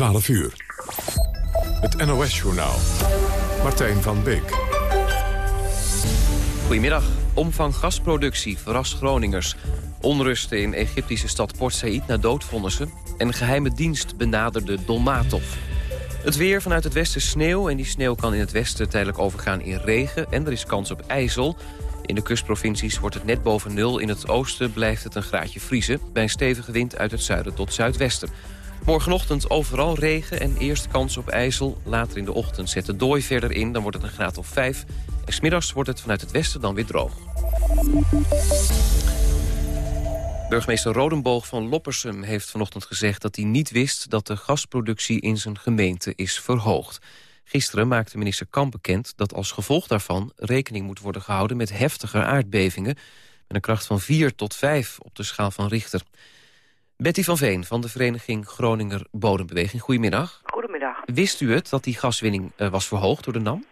12 uur. Het NOS-journaal. Martijn van Beek. Goedemiddag. Omvang gasproductie verrast Groningers. Onrusten in Egyptische stad Port Said na doodvonnissen. En geheime dienst benaderde Dolmatov. Het weer vanuit het westen sneeuw. En die sneeuw kan in het westen tijdelijk overgaan in regen. En er is kans op ijzel. In de kustprovincies wordt het net boven nul. In het oosten blijft het een graadje vriezen. Bij een stevige wind uit het zuiden tot zuidwesten. Morgenochtend overal regen en eerst kans op ijzel. Later in de ochtend zet de dooi verder in, dan wordt het een graad of 5. En smiddags wordt het vanuit het westen dan weer droog. Burgemeester Rodenboog van Loppersum heeft vanochtend gezegd dat hij niet wist dat de gasproductie in zijn gemeente is verhoogd. Gisteren maakte minister Kamp bekend dat als gevolg daarvan rekening moet worden gehouden met heftiger aardbevingen met een kracht van 4 tot 5 op de schaal van Richter. Betty van Veen van de vereniging Groninger Bodembeweging. Goedemiddag. Goedemiddag. Wist u het dat die gaswinning uh, was verhoogd door de NAM?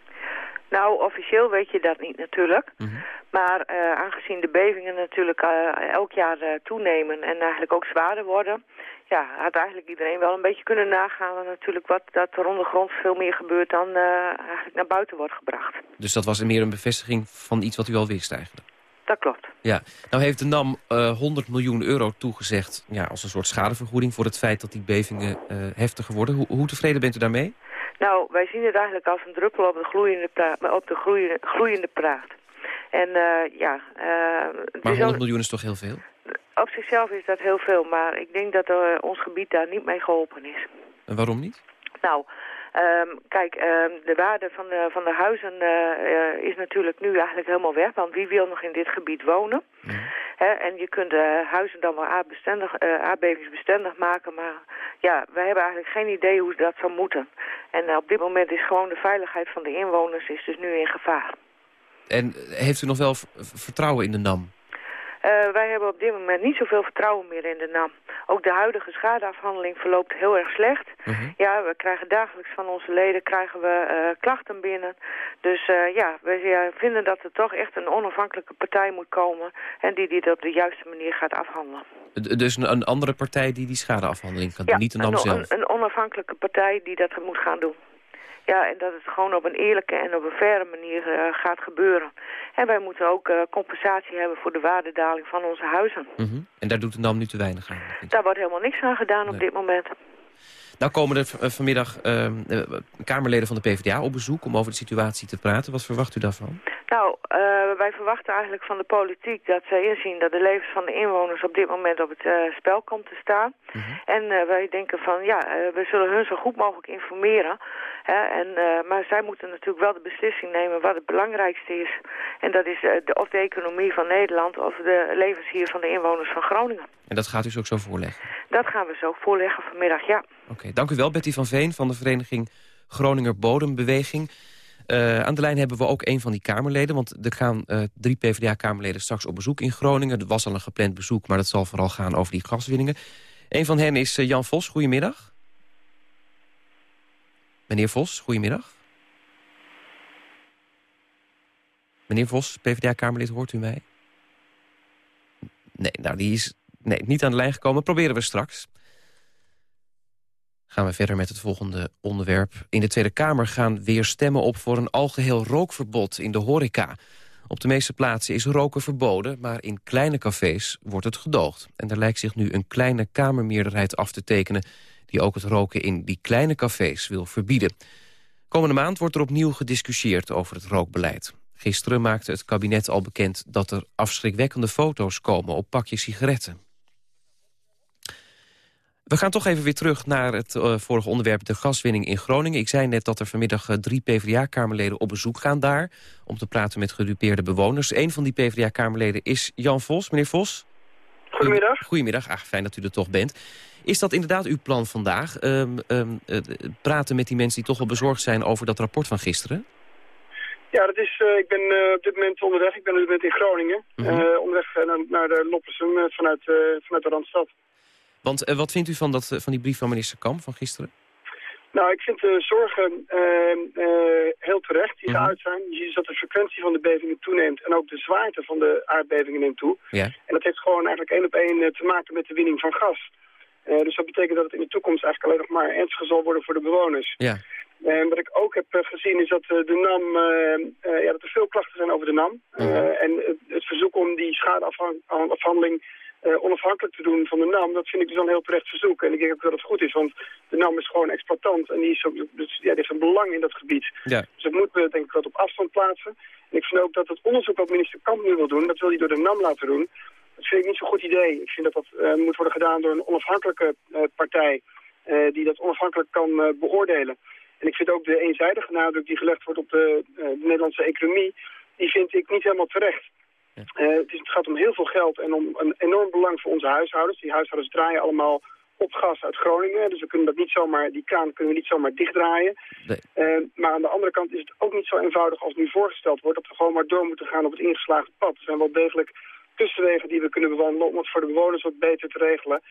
Nou, officieel weet je dat niet natuurlijk. Mhm. Maar uh, aangezien de bevingen natuurlijk uh, elk jaar toenemen en eigenlijk ook zwaarder worden... ja, had eigenlijk iedereen wel een beetje kunnen nagaan natuurlijk wat dat er ondergronds veel meer gebeurt dan eigenlijk naar buiten wordt gebracht. Dus dat was meer een bevestiging van iets wat u al wist eigenlijk? Dat klopt. Ja, nou heeft de NAM uh, 100 miljoen euro toegezegd ja, als een soort schadevergoeding voor het feit dat die bevingen uh, heftiger worden. Hoe, hoe, tevreden bent u daarmee? Nou, wij zien het eigenlijk als een druppel op de, gloeiende op de groeiende, groeiende praat. En uh, ja... maar 100 miljoen is toch heel veel? Op zichzelf is dat heel veel, maar ik denk dat ons gebied daar niet mee geholpen is. En waarom niet? Nou, Um, kijk, um, de waarde van de, van de huizen uh, is natuurlijk nu eigenlijk helemaal weg. Want wie wil nog in dit gebied wonen? He, en je kunt de huizen dan wel aardbestendig, uh, aardbevingsbestendig maken. Maar ja, wij hebben eigenlijk geen idee hoe dat zou moeten. En op dit moment is gewoon de veiligheid van de inwoners is dus nu in gevaar. En heeft u nog wel vertrouwen in de NAM? Uh, wij hebben op dit moment niet zoveel vertrouwen meer in de NAM. Ook de huidige schadeafhandeling verloopt heel erg slecht. Uh -huh. Ja, we krijgen dagelijks van onze leden krijgen we uh, klachten binnen. Dus uh, ja, we vinden dat er toch echt een onafhankelijke partij moet komen... en die dit op de juiste manier gaat afhandelen. Dus een, een andere partij die die schadeafhandeling kan doen, ja, niet de NAM een, zelf? Een, een onafhankelijke partij die dat moet gaan doen. Ja, en dat het gewoon op een eerlijke en op een faire manier uh, gaat gebeuren. En wij moeten ook uh, compensatie hebben voor de waardedaling van onze huizen. Mm -hmm. En daar doet de NAM nu te weinig aan? Daar wordt helemaal niks aan gedaan nee. op dit moment. Nou komen er vanmiddag uh, Kamerleden van de PvdA op bezoek om over de situatie te praten. Wat verwacht u daarvan? Nou, uh, wij verwachten eigenlijk van de politiek dat zij inzien dat de levens van de inwoners op dit moment op het uh, spel komt te staan. Mm -hmm. En uh, wij denken van ja, we zullen hun zo goed mogelijk informeren. Hè, en, maar zij moeten natuurlijk wel de beslissing nemen wat het belangrijkste is. En dat is de, of de economie van Nederland of de levens hier van de inwoners van Groningen. En dat gaat u ook zo voorleggen? Dat gaan we zo voorleggen vanmiddag, ja. Oké, okay, dank u wel Betty van Veen van de vereniging Groninger Bodembeweging. Uh, aan de lijn hebben we ook een van die Kamerleden. Want er gaan uh, drie PvdA-Kamerleden straks op bezoek in Groningen. Er was al een gepland bezoek, maar dat zal vooral gaan over die gaswinningen. Een van hen is uh, Jan Vos. Goedemiddag. Meneer Vos, goedemiddag. Meneer Vos, PvdA-Kamerlid, hoort u mij? Nee, nou, die is nee, niet aan de lijn gekomen. Proberen we straks. Gaan we verder met het volgende onderwerp. In de Tweede Kamer gaan weer stemmen op voor een algeheel rookverbod in de horeca. Op de meeste plaatsen is roken verboden, maar in kleine cafés wordt het gedoogd. En er lijkt zich nu een kleine kamermeerderheid af te tekenen... die ook het roken in die kleine cafés wil verbieden. Komende maand wordt er opnieuw gediscussieerd over het rookbeleid. Gisteren maakte het kabinet al bekend dat er afschrikwekkende foto's komen op pakjes sigaretten. We gaan toch even weer terug naar het uh, vorige onderwerp, de gaswinning in Groningen. Ik zei net dat er vanmiddag uh, drie PvdA-kamerleden op bezoek gaan daar... om te praten met gedupeerde bewoners. Een van die PvdA-kamerleden is Jan Vos. Meneer Vos? Goedemiddag. Goedemiddag, Ach, fijn dat u er toch bent. Is dat inderdaad uw plan vandaag? Um, um, uh, praten met die mensen die toch wel bezorgd zijn over dat rapport van gisteren? Ja, dat is, uh, ik ben uh, op dit moment onderweg. Ik ben op dit moment in Groningen. Mm -hmm. onderweg naar, naar de Loppersum vanuit, vanuit de Randstad. Want wat vindt u van, dat, van die brief van minister Kamp van gisteren? Nou, ik vind de zorgen heel terecht die Mhm. geuit zijn. Je ziet dat de frequentie van de bevingen toeneemt en ook de zwaarte van de aardbevingen neemt toe. Ja. En dat heeft gewoon eigenlijk één op één te maken met de winning van gas. dus dat betekent dat het in de toekomst eigenlijk alleen nog maar ernstiger zal worden voor de bewoners. Ja. En wat ik ook heb gezien is dat de NAM, ja, dat er veel klachten zijn over de NAM. Mhm. En het, het verzoek om die schadeafhandeling uh, onafhankelijk te doen van de NAM, dat vind ik dus een heel terecht verzoek. En ik denk ook dat het goed is, want de NAM is gewoon exploitant en die, is ook, dus, ja, die heeft een belang in dat gebied. Ja. Dus dat moeten we denk ik wat op afstand plaatsen. En ik vind ook dat het onderzoek wat minister Kamp nu wil doen, dat wil hij door de NAM laten doen. Dat vind ik niet zo'n goed idee. Ik vind dat dat uh, moet worden gedaan door een onafhankelijke uh, partij die dat onafhankelijk kan beoordelen. En ik vind ook de eenzijdige nadruk die gelegd wordt op de, de Nederlandse economie, die vind ik niet helemaal terecht. Uh, het, is, het, gaat om heel veel geld en om een enorm belang voor onze huishoudens. Die huishoudens draaien allemaal op gas uit Groningen. Dus we kunnen dat niet zomaar, die kraan kunnen we niet zomaar dichtdraaien. Nee. Uh, maar aan de andere kant is het ook niet zo eenvoudig als nu voorgesteld wordt... dat we gewoon maar door moeten gaan op het ingeslagen pad. Er zijn wel degelijk tussenwegen die we kunnen bewandelen... om het voor de bewoners wat beter te regelen...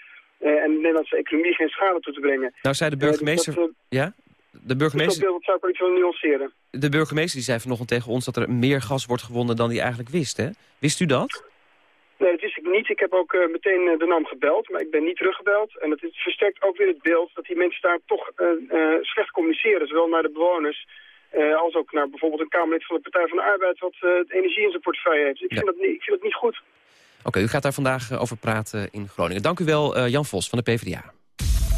Uh, en de Nederlandse economie geen schade toe te brengen. Nou zei de burgemeester... Dus dat, ja? De burgemeester... Dus dat zou ik wel iets willen nuanceren. De burgemeester die zei vanochtend tegen ons dat er meer gas wordt gewonnen dan hij eigenlijk wist, hè? Wist u dat? Nee, dat wist ik niet. Ik heb ook uh, meteen uh, de NAM gebeld, maar ik ben niet teruggebeld. En het versterkt ook weer het beeld dat die mensen daar toch uh, slecht communiceren. Zowel naar de bewoners als ook naar bijvoorbeeld een Kamerlid van de Partij van de Arbeid... wat energie in zijn portefeuille heeft. Ik, Ja. vind, dat niet, ik vind dat niet goed. Oké, u gaat daar vandaag over praten in Groningen. Dank u wel, eh, Jan Vos van de PvdA.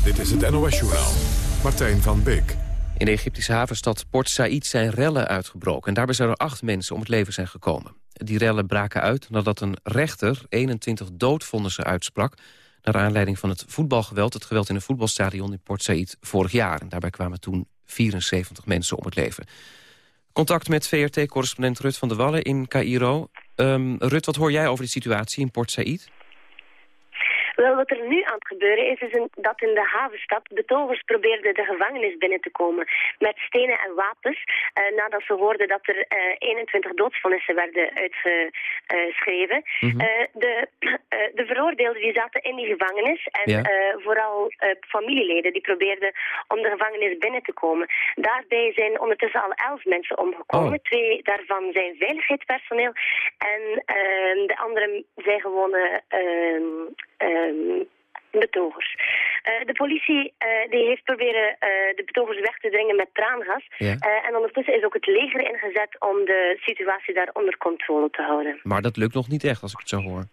Dit is het NOS-journaal. Martijn van Beek. In de Egyptische havenstad Port Said zijn rellen uitgebroken. En daarbij zouden acht mensen om het leven zijn gekomen. Die rellen braken uit nadat een rechter 21 doodvonnissen uitsprak... naar aanleiding van het voetbalgeweld, het geweld in een voetbalstadion in Port Said vorig jaar. En daarbij kwamen toen 74 mensen om het leven. Contact met VRT-correspondent Rut van der Wallen in Cairo. Ehm, Rut, wat hoor jij over de situatie in Port Said? Wel, wat er nu aan het gebeuren is, is een- dat in de havenstad betogers probeerden de gevangenis binnen te komen met stenen en wapens, eh, nadat ze hoorden dat er eh, 21 doodsvonnissen werden uitgeschreven. Mhm. Eh, de, eh, de veroordeelden die zaten in die gevangenis en Ja. eh, vooral eh, familieleden die probeerden om de gevangenis binnen te komen. Daarbij zijn ondertussen al elf mensen omgekomen. Oh. Twee daarvan zijn veiligheidspersoneel en de anderen zijn gewone ehm, betogers. Eh, de politie eh, die heeft proberen eh, de betogers weg te dringen met traangas. Ja. En ondertussen is ook het leger ingezet om de situatie daar onder controle te houden. Maar dat lukt nog niet echt, als ik het zo hoor.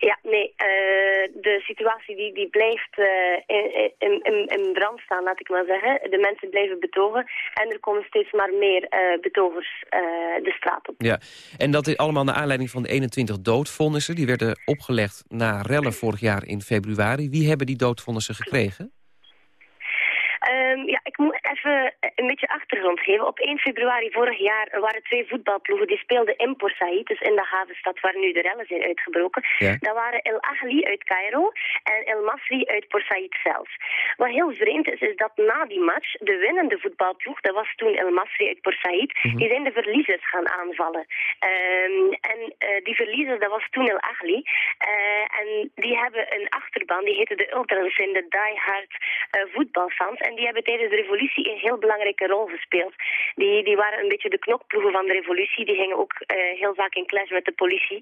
Ja, nee, eh, de situatie die, die blijft eh, in, in, in, brand staan, laat ik maar zeggen. De mensen blijven betogen en er komen steeds maar meer eh, betogers de straat op. Ja, en dat is allemaal naar aanleiding van de 21 doodvonnissen. Die werden opgelegd na rellen vorig jaar in februari. Wie hebben die doodvonnissen gekregen? Ehm, ja, ik moet even een beetje achtergrond geven. Op 1 februari vorig jaar waren twee voetbalploegen die speelden in Port Said, dus in de havenstad waar nu de rellen zijn uitgebroken. Ja. Dat waren El Ahli uit Cairo en El Masri uit Port Said zelf. Wat heel vreemd is, is dat na die match de winnende voetbalploeg, dat was toen El Masri uit Port Said, die zijn de verliezers gaan aanvallen. Ehm, en eh, die verliezers, dat was toen El Ahli. Eh, en die hebben een achterban, die heette de Ultras, zijn de diehard eh, voetbalfans. En die hebben tijdens de revolutie een heel belangrijke rol gespeeld. Die, die waren een beetje de knokploegen van de revolutie. Die gingen ook eh, heel vaak in clash met de politie.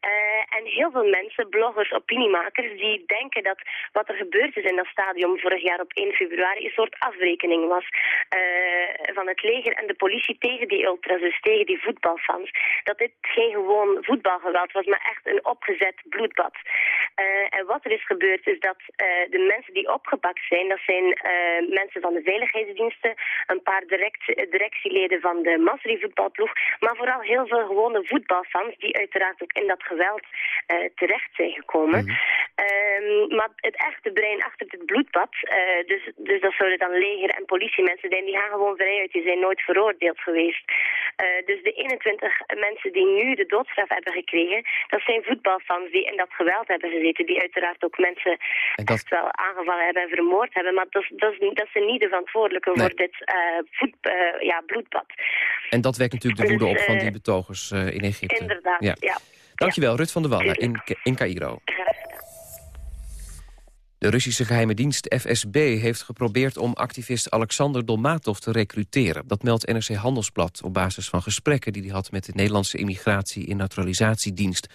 Eh, en heel veel mensen, bloggers, opiniemakers, die denken dat wat er gebeurd is in dat stadion vorig jaar op 1 februari een soort afrekening was eh, van het leger en de politie tegen die ultras, dus tegen die voetbalfans. Dat dit geen gewoon voetbalgeweld was, maar echt een opgezet bloedbad. En wat er is gebeurd is dat de mensen die opgepakt zijn, dat zijn mensen van de veiligheidsdiensten, een paar direct, directieleden van de Masri voetbalploeg, maar vooral heel veel gewone voetbalfans die uiteraard ook in dat geweld eh, terecht zijn gekomen. Ehm, maar het echte brein achter het bloedbad, eh, dus, dus dat zouden dan leger en politiemensen zijn, die gaan gewoon vrij uit, die zijn nooit veroordeeld geweest. Eh, dus de 21 mensen die nu de doodstraf hebben gekregen, dat zijn voetbalfans die in dat geweld hebben gezeten, die uiteraard ook mensen En dat- echt wel aangevallen hebben en vermoord hebben, maar dat, dat, is, niet- dat zijn niet de verantwoordelijken Nee. voor dit eh, voet, eh, ja, bloedbad. En dat wekt natuurlijk de Dus, woede op van eh, die betogers in Egypte. Inderdaad, Ja. ja. Dankjewel, Rut van der Wallen in, in Cairo. De Russische geheime dienst FSB heeft geprobeerd om activist Alexander Dolmatov te recruteren. Dat meldt NRC Handelsblad op basis van gesprekken die hij had met de Nederlandse Immigratie- en Naturalisatiedienst.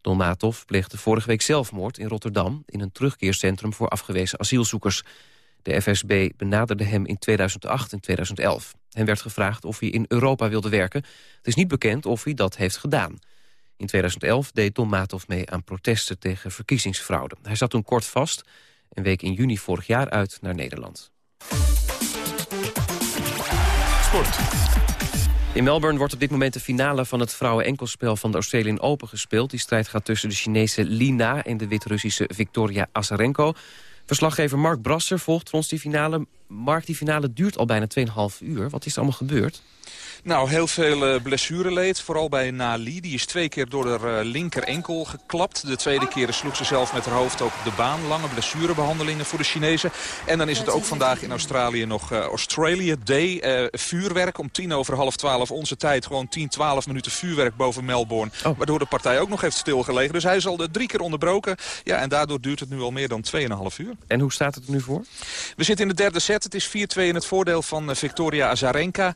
Dolmatov pleegde vorige week zelfmoord in Rotterdam... in een terugkeercentrum voor afgewezen asielzoekers. De FSB benaderde hem in 2008 en 2011. Hem werd gevraagd of hij in Europa wilde werken. Het is niet bekend of hij dat heeft gedaan. In 2011 deed Dolmatov mee aan protesten tegen verkiezingsfraude. Hij zat toen kort vast en week in juni vorig jaar uit naar Nederland. Sport. In Melbourne wordt op dit moment de finale van het vrouwen-enkelspel van de Australian Open gespeeld. Die strijd gaat tussen de Chinese Lina en de Wit-Russische Victoria Azarenko. Verslaggever Mark Brasser volgt ons die finale. Mark, die finale duurt al bijna 2,5 uur. Wat is er allemaal gebeurd? Nou, heel veel uh, blessureleed. Vooral bij Nali. Die is twee keer door haar uh, linker enkel geklapt. De tweede keer sloeg ze zelf met haar hoofd ook op de baan. Lange blessurebehandelingen voor de Chinezen. En dan is het ook vandaag in Australië nog uh, Australia Day. vuurwerk om tien over half twaalf onze tijd. Gewoon 10, 12 minuten vuurwerk boven Melbourne. Oh. Waardoor de partij ook nog heeft stilgelegen. Dus hij is al drie keer onderbroken. Ja, en daardoor duurt het nu al meer dan 2,5 uur. En hoe staat het er nu voor? We zitten in de derde set. Het is 4-2 in het voordeel van Victoria Azarenka.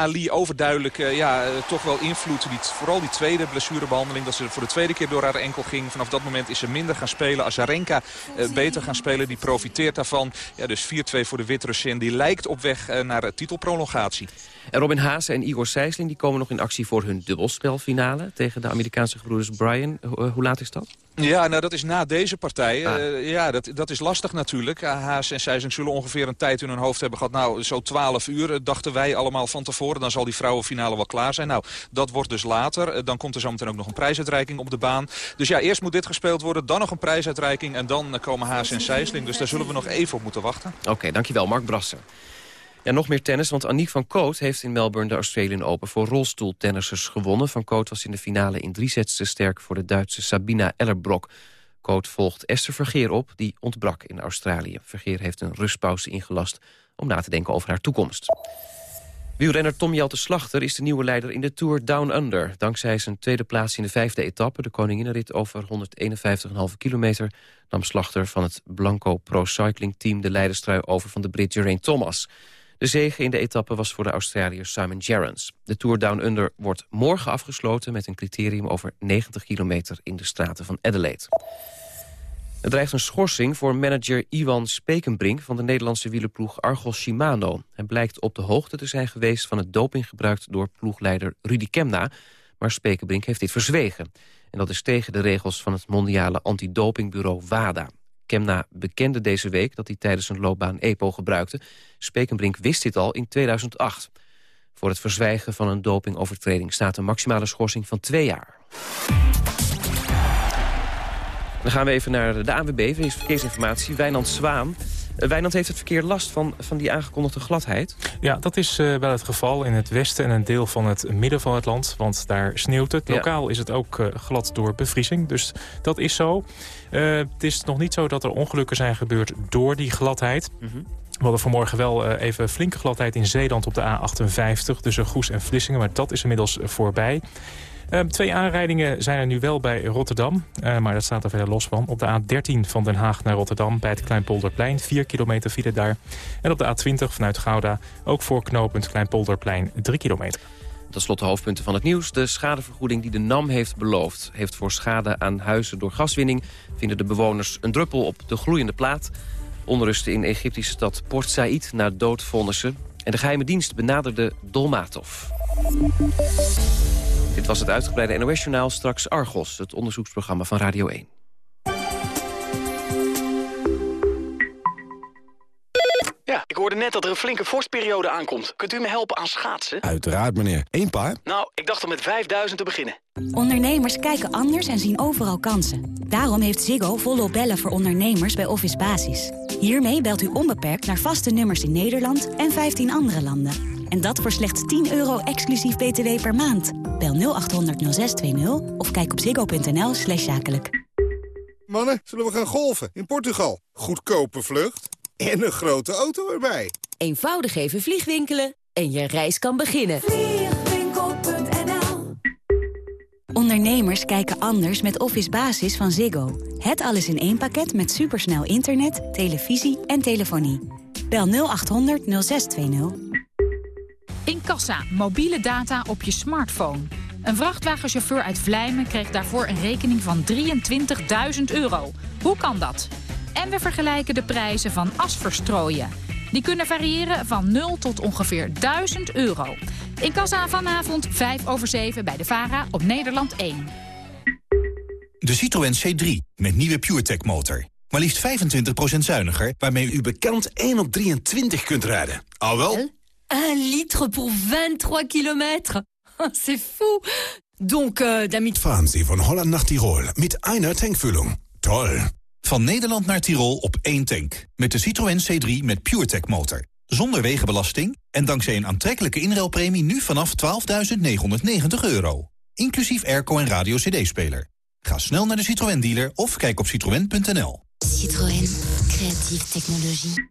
Nali overduidelijk uh, ja, uh, toch wel invloed. Die, vooral die tweede blessurebehandeling. Dat ze voor de tweede keer door haar enkel ging. Vanaf dat moment is ze minder gaan spelen. Azarenka uh, beter gaan spelen. Die profiteert daarvan. Ja, dus 4-2 voor de Wit-Russin. Die lijkt op weg naar titelprolongatie. En Robin Haase en Igor Sijsling die komen nog in actie voor hun dubbelspelfinale... tegen de Amerikaanse gebroeders Brian. hoe laat is dat? Ja, nou dat is na deze partij. Ah. Uh, ja, dat, dat is lastig natuurlijk. Haas en Sijsling zullen ongeveer een tijd in hun hoofd hebben gehad. Nou, zo 12 uur dachten wij allemaal van tevoren. Dan zal die vrouwenfinale wel klaar zijn. Nou, dat wordt dus later. dan komt er zo meteen ook nog een prijsuitreiking op de baan. Dus ja, eerst moet dit gespeeld worden. Dan nog een prijsuitreiking. En dan komen Haas en Sijsling. Dus daar zullen we nog even op moeten wachten. Oké, dankjewel. Mark Brasser. Ja, nog meer tennis, want Aniek van Koot heeft in Melbourne de Australian Open voor rolstoeltennissers gewonnen. Van Koot was in de finale in drie sets te sterk voor de Duitse Sabina Ellerbrock. Koot volgt Esther Vergeer op, die ontbrak in Australië. Vergeer heeft een rustpauze ingelast om na te denken over haar toekomst. Wielrenner Tom Jelte Slachter is de nieuwe leider in de Tour Down Under. Dankzij zijn tweede plaats in de vijfde etappe, de koninginnenrit over 151,5 kilometer... nam Slachter van het Blanco Pro Cycling Team de leiderstrui over van de Brit Geraint Thomas... De zege in de etappe was voor de Australiër Simon Gerrans. De Tour Down Under wordt morgen afgesloten... met een criterium over 90 kilometer in de straten van Adelaide. Er dreigt een schorsing voor manager Iwan Spekenbrink... van de Nederlandse wielerploeg Argos Shimano. Hij blijkt op de hoogte te zijn geweest van het doping gebruikt... door ploegleider Rudy Kemna, maar Spekenbrink heeft dit verzwegen. En dat is tegen de regels van het mondiale antidopingbureau WADA. Kemna bekende deze week dat hij tijdens een loopbaan EPO gebruikte. Spekenbrink wist dit al in 2008. Voor het verzwijgen van een dopingovertreding staat een maximale schorsing van twee jaar. Dan gaan we even naar de ANWB, Verkeersinformatie. Wijnand Zwaan. Uh, Wijnand heeft het verkeer last van, van die aangekondigde gladheid? Ja, dat is uh, wel het geval in het westen en een deel van het midden van het land. Want daar sneeuwt het. Lokaal is het ook uh, glad door bevriezing. Dus dat is zo. het is nog niet zo dat er ongelukken zijn gebeurd door die gladheid. Mm -hmm. We hadden vanmorgen wel even flinke gladheid in Zeeland op de A58... tussen Goes en Vlissingen, maar dat is inmiddels voorbij. Uh, twee aanrijdingen zijn er nu wel bij Rotterdam, uh, maar dat staat er verder los van. Op de A13 van Den Haag naar Rotterdam bij het Kleinpolderplein, 4 kilometer file daar. En op de A20 vanuit Gouda, ook voor knooppunt Kleinpolderplein, 3 kilometer. Tot slot de hoofdpunten van het nieuws. De schadevergoeding die de NAM heeft beloofd... heeft voor schade aan huizen door gaswinning... vinden de bewoners een druppel op de gloeiende plaat. Onrusten in Egyptische stad Port Said na doodvonnissen. En de geheime dienst benaderde Dolmatov. Dit was het uitgebreide NOS-journaal. Straks Argos, het onderzoeksprogramma van Radio 1. Ja, ik hoorde net dat er een flinke vorstperiode aankomt. Kunt u me helpen aan schaatsen? Uiteraard, meneer. Eén paar? Nou, ik dacht om met 5000 te beginnen. Ondernemers kijken anders en zien overal kansen. Daarom heeft Ziggo volop bellen voor ondernemers bij Office Basis. Hiermee belt u onbeperkt naar vaste nummers in Nederland en 15 andere landen. En dat voor slechts 10 euro exclusief btw per maand. Bel 0800 0620 of kijk op ziggo.nl slash zakelijk. Mannen, zullen we gaan golven in Portugal? Goedkope vlucht en een grote auto erbij. Eenvoudig even vliegwinkelen en je reis kan beginnen. Vliegwinkel.nl Ondernemers kijken anders met Office Basis van Ziggo. Het alles in één pakket met supersnel internet, televisie en telefonie. Bel 0800 0620. Incassa, mobiele data op je smartphone. Een vrachtwagenchauffeur uit Vlijmen kreeg daarvoor een rekening van 23.000 euro. Hoe kan dat? En we vergelijken de prijzen van asverstrooien. Die kunnen variëren van 0 tot ongeveer 1000 euro. In Kassa vanavond 5 over 7 bij de VARA op Nederland 1. De Citroën C3 met nieuwe PureTech motor. Maar liefst 25% zuiniger, waarmee u bekend 1 op 23 kunt rijden. Al wel? 1 litre pour 23 kilometer. C'est fou. Donc, euh, damit... Fahren Sie von Holland nach Tirol mit einer Tankfüllung. Toll. Van Nederland naar Tirol op één tank. Met de Citroën C3 met PureTech motor. Zonder wegenbelasting en dankzij een aantrekkelijke inruilpremie nu vanaf 12.990 euro. Inclusief airco en radio cd-speler. Ga snel naar de Citroën dealer of kijk op citroën.nl. Citroën. Creatieve technologie.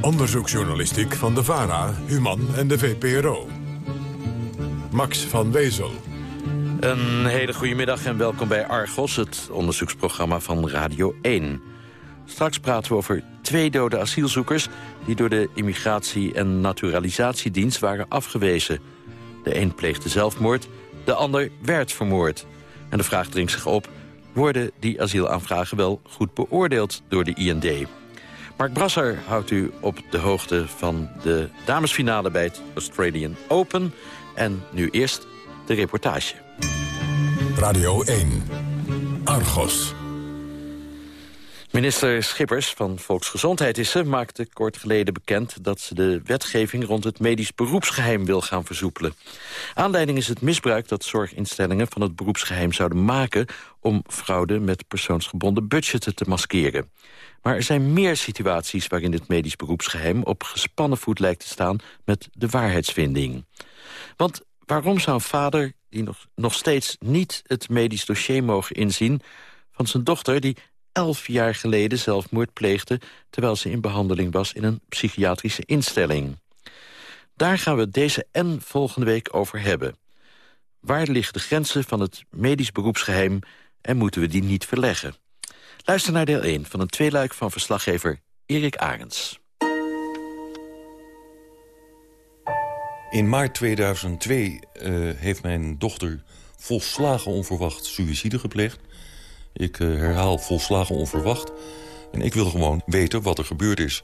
Onderzoeksjournalistiek van de VARA, Human en de VPRO. Max van Wezel. Een hele goede middag en welkom bij Argos, het onderzoeksprogramma van Radio 1. Straks praten we over twee dode asielzoekers... die door de Immigratie- en Naturalisatiedienst waren afgewezen. De een pleegde zelfmoord, de ander werd vermoord. En de vraag dringt zich op, worden die asielaanvragen wel goed beoordeeld door de IND? Mark Brasser houdt u op de hoogte van de damesfinale bij het Australian Open. En nu eerst de reportage. Radio 1. Argos. Minister Schippers van Volksgezondheid is ze, maakte kort geleden bekend dat ze de wetgeving rond het medisch beroepsgeheim wil gaan versoepelen. Aanleiding is het misbruik dat zorginstellingen van het beroepsgeheim zouden maken om fraude met persoonsgebonden budgetten te maskeren. Maar er zijn meer situaties waarin het medisch beroepsgeheim op gespannen voet lijkt te staan met de waarheidsvinding. Want waarom zou een vader die nog, nog steeds niet het medisch dossier mogen inzien van zijn dochter die elf jaar geleden zelfmoord pleegde... terwijl ze in behandeling was in een psychiatrische instelling. Daar gaan we deze en volgende week over hebben. Waar liggen de grenzen van het medisch beroepsgeheim... en moeten we die niet verleggen? Luister naar deel 1 van een tweeluik van verslaggever Erik Arends. In maart 2002 uh, heeft mijn dochter volslagen onverwacht suïcide gepleegd. Ik uh, herhaal volslagen onverwacht. En ik wil gewoon weten wat er gebeurd is.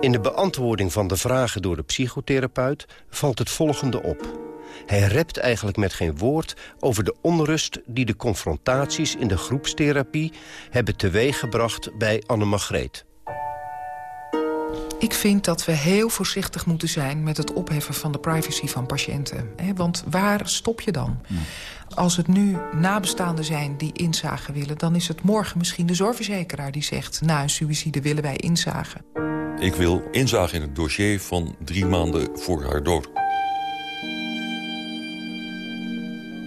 In de beantwoording van de vragen door de psychotherapeut valt het volgende op. Hij rept eigenlijk met geen woord over de onrust die de confrontaties in de groepstherapie hebben teweeggebracht bij Anne-Margreet. Ik vind dat we heel voorzichtig moeten zijn met het opheffen van de privacy van patiënten. Want waar stop je dan? Als het nu nabestaanden zijn die inzage willen... dan is het morgen misschien de zorgverzekeraar die zegt... na een suïcide willen wij inzagen. Ik wil inzage in het dossier van drie maanden voor haar dood.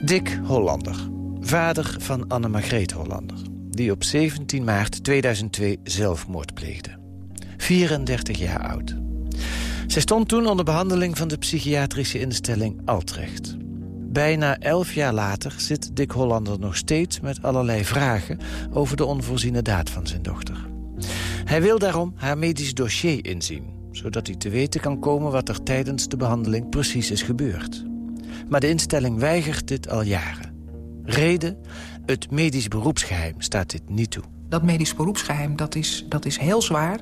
Dick Hollander, vader van Anne-Margreet Hollander... die op 17 maart 2002 zelfmoord pleegde. 34 jaar oud. Zij stond toen onder behandeling van de psychiatrische instelling Altrecht. Bijna elf jaar later zit Dick Hollander nog steeds met allerlei vragen... over de onvoorziene daad van zijn dochter. Hij wil daarom haar medisch dossier inzien... zodat hij te weten kan komen wat er tijdens de behandeling precies is gebeurd. Maar de instelling weigert dit al jaren. Reden? Het medisch beroepsgeheim staat dit niet toe. Dat medisch beroepsgeheim dat is, dat is heel zwaar.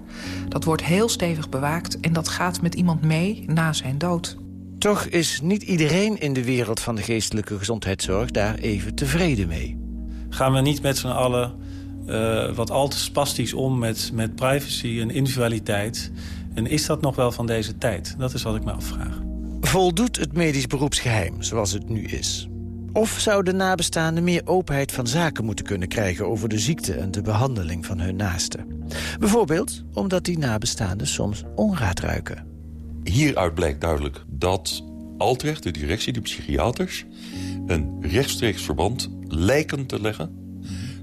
Dat wordt heel stevig bewaakt en dat gaat met iemand mee na zijn dood. Toch is niet iedereen in de wereld van de geestelijke gezondheidszorg daar even tevreden mee. Gaan we niet met z'n allen uh, wat al te spastisch om met, met privacy en individualiteit? En is dat nog wel van deze tijd? Dat is wat ik me afvraag. Voldoet het medisch beroepsgeheim zoals het nu is? Of zouden nabestaanden meer openheid van zaken moeten kunnen krijgen... over de ziekte en de behandeling van hun naasten? Bijvoorbeeld omdat die nabestaanden soms onraad ruiken. Hieruit blijkt duidelijk dat Altrecht, de directie, de psychiaters... een rechtstreeks verband lijken te leggen...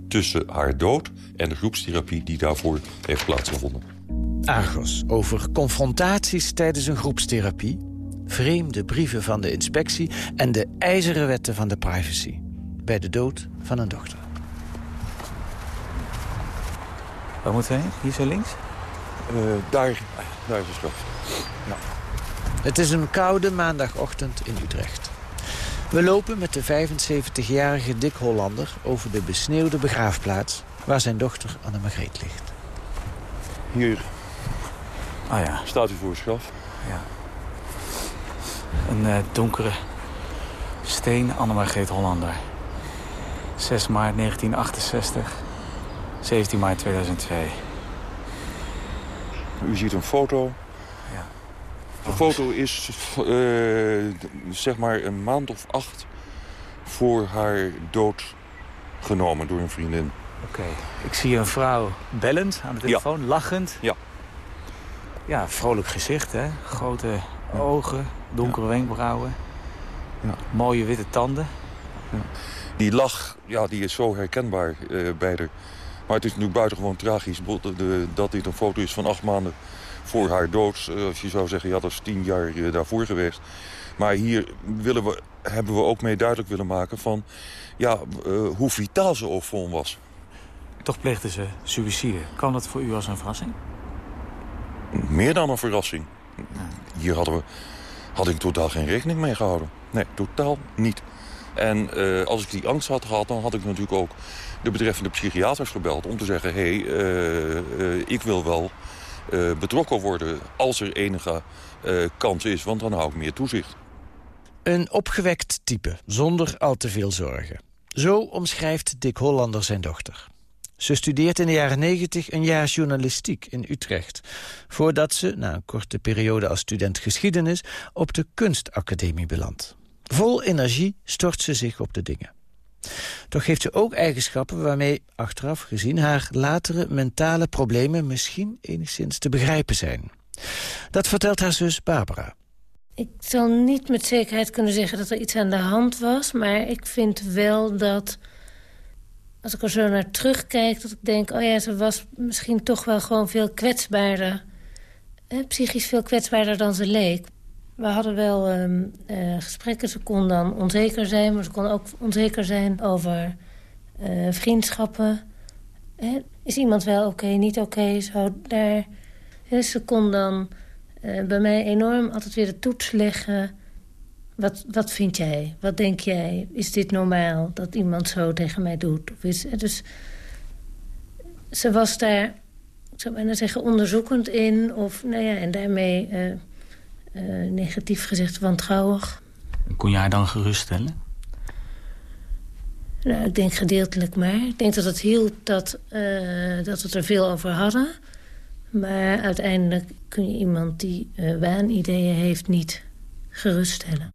tussen haar dood en de groepstherapie die daarvoor heeft plaatsgevonden. Argos over confrontaties tijdens een groepstherapie... vreemde brieven van de inspectie... en de ijzeren wetten van de privacy... bij de dood van een dochter. Waar moeten we heen? Hier zo links? Uh, daar, daar is het graf. Ja. Het is een koude maandagochtend in Utrecht. We lopen met de 75-jarige Dick Hollander over de besneeuwde begraafplaats... waar zijn dochter Anne-Margreet ligt. Hier ah, ja. staat u voor het graf. Ja. Een uh, donkere steen Anne-Margreet Hollander. 6 maart 1968, 17 maart 2002. U ziet een foto. Ja. De foto is uh, zeg maar een maand of acht voor haar dood genomen door een vriendin. Oké. Ik zie een vrouw bellend aan de telefoon, lachend. Ja. Ja, vrolijk gezicht, hè. Grote ogen, donkere wenkbrauwen. Ja. Mooie witte tanden. Ja. Die lach, ja, die is zo herkenbaar uh, bij haar. Maar het is nu buitengewoon tragisch dat dit een foto is van acht maanden voor haar dood. Eh, als je zou zeggen, ja, dat is tien jaar eh, daarvoor geweest. Maar hier willen we, hebben we ook mee duidelijk willen maken van ja, hoe vitaal ze ook voor was. Toch pleegde ze suïcide. Kan dat voor u als een verrassing? Meer dan een verrassing. Hier hadden we, had ik totaal geen rekening mee gehouden. Nee, totaal niet. En uh, als ik die angst had gehad, dan had ik natuurlijk ook de betreffende psychiaters gebeld... om te zeggen, hé, hey, uh, uh, ik wil wel betrokken worden als er enige kans is... want dan hou ik meer toezicht. Een opgewekt type, zonder al te veel zorgen. Zo omschrijft Dick Hollander zijn dochter. Ze studeert in de jaren 90 een jaar journalistiek in Utrecht... voordat ze, na een korte periode als student geschiedenis... op de kunstacademie belandt. Vol energie stort ze zich op de dingen. Toch heeft ze ook eigenschappen waarmee, achteraf gezien... haar latere mentale problemen misschien enigszins te begrijpen zijn. Dat vertelt haar zus Barbara. Ik zal niet met zekerheid kunnen zeggen dat er iets aan de hand was... maar ik vind wel dat, als ik er zo naar terugkijk... dat ik denk, oh ja, ze was misschien toch wel gewoon veel kwetsbaarder... psychisch veel kwetsbaarder dan ze leek. We hadden wel uh, uh, gesprekken. Ze kon dan onzeker zijn, maar ze kon ook onzeker zijn over uh, vriendschappen. Hè? Is iemand wel oké, niet oké? Zo daar. ze kon dan eh, bij mij enorm altijd weer de toets leggen. Wat, wat vind jij? Wat denk jij? Is dit normaal dat iemand zo tegen mij doet? Of is, dus ze was daar, ik zou bijna zeggen, onderzoekend in. Of, nou ja, en daarmee uh, negatief gezegd wantrouwig. Kon je haar dan geruststellen? Nou, ik denk gedeeltelijk maar. Ik denk dat het hielp dat, uh, dat we het er veel over hadden. Maar uiteindelijk kun je iemand die waanideeën heeft niet geruststellen.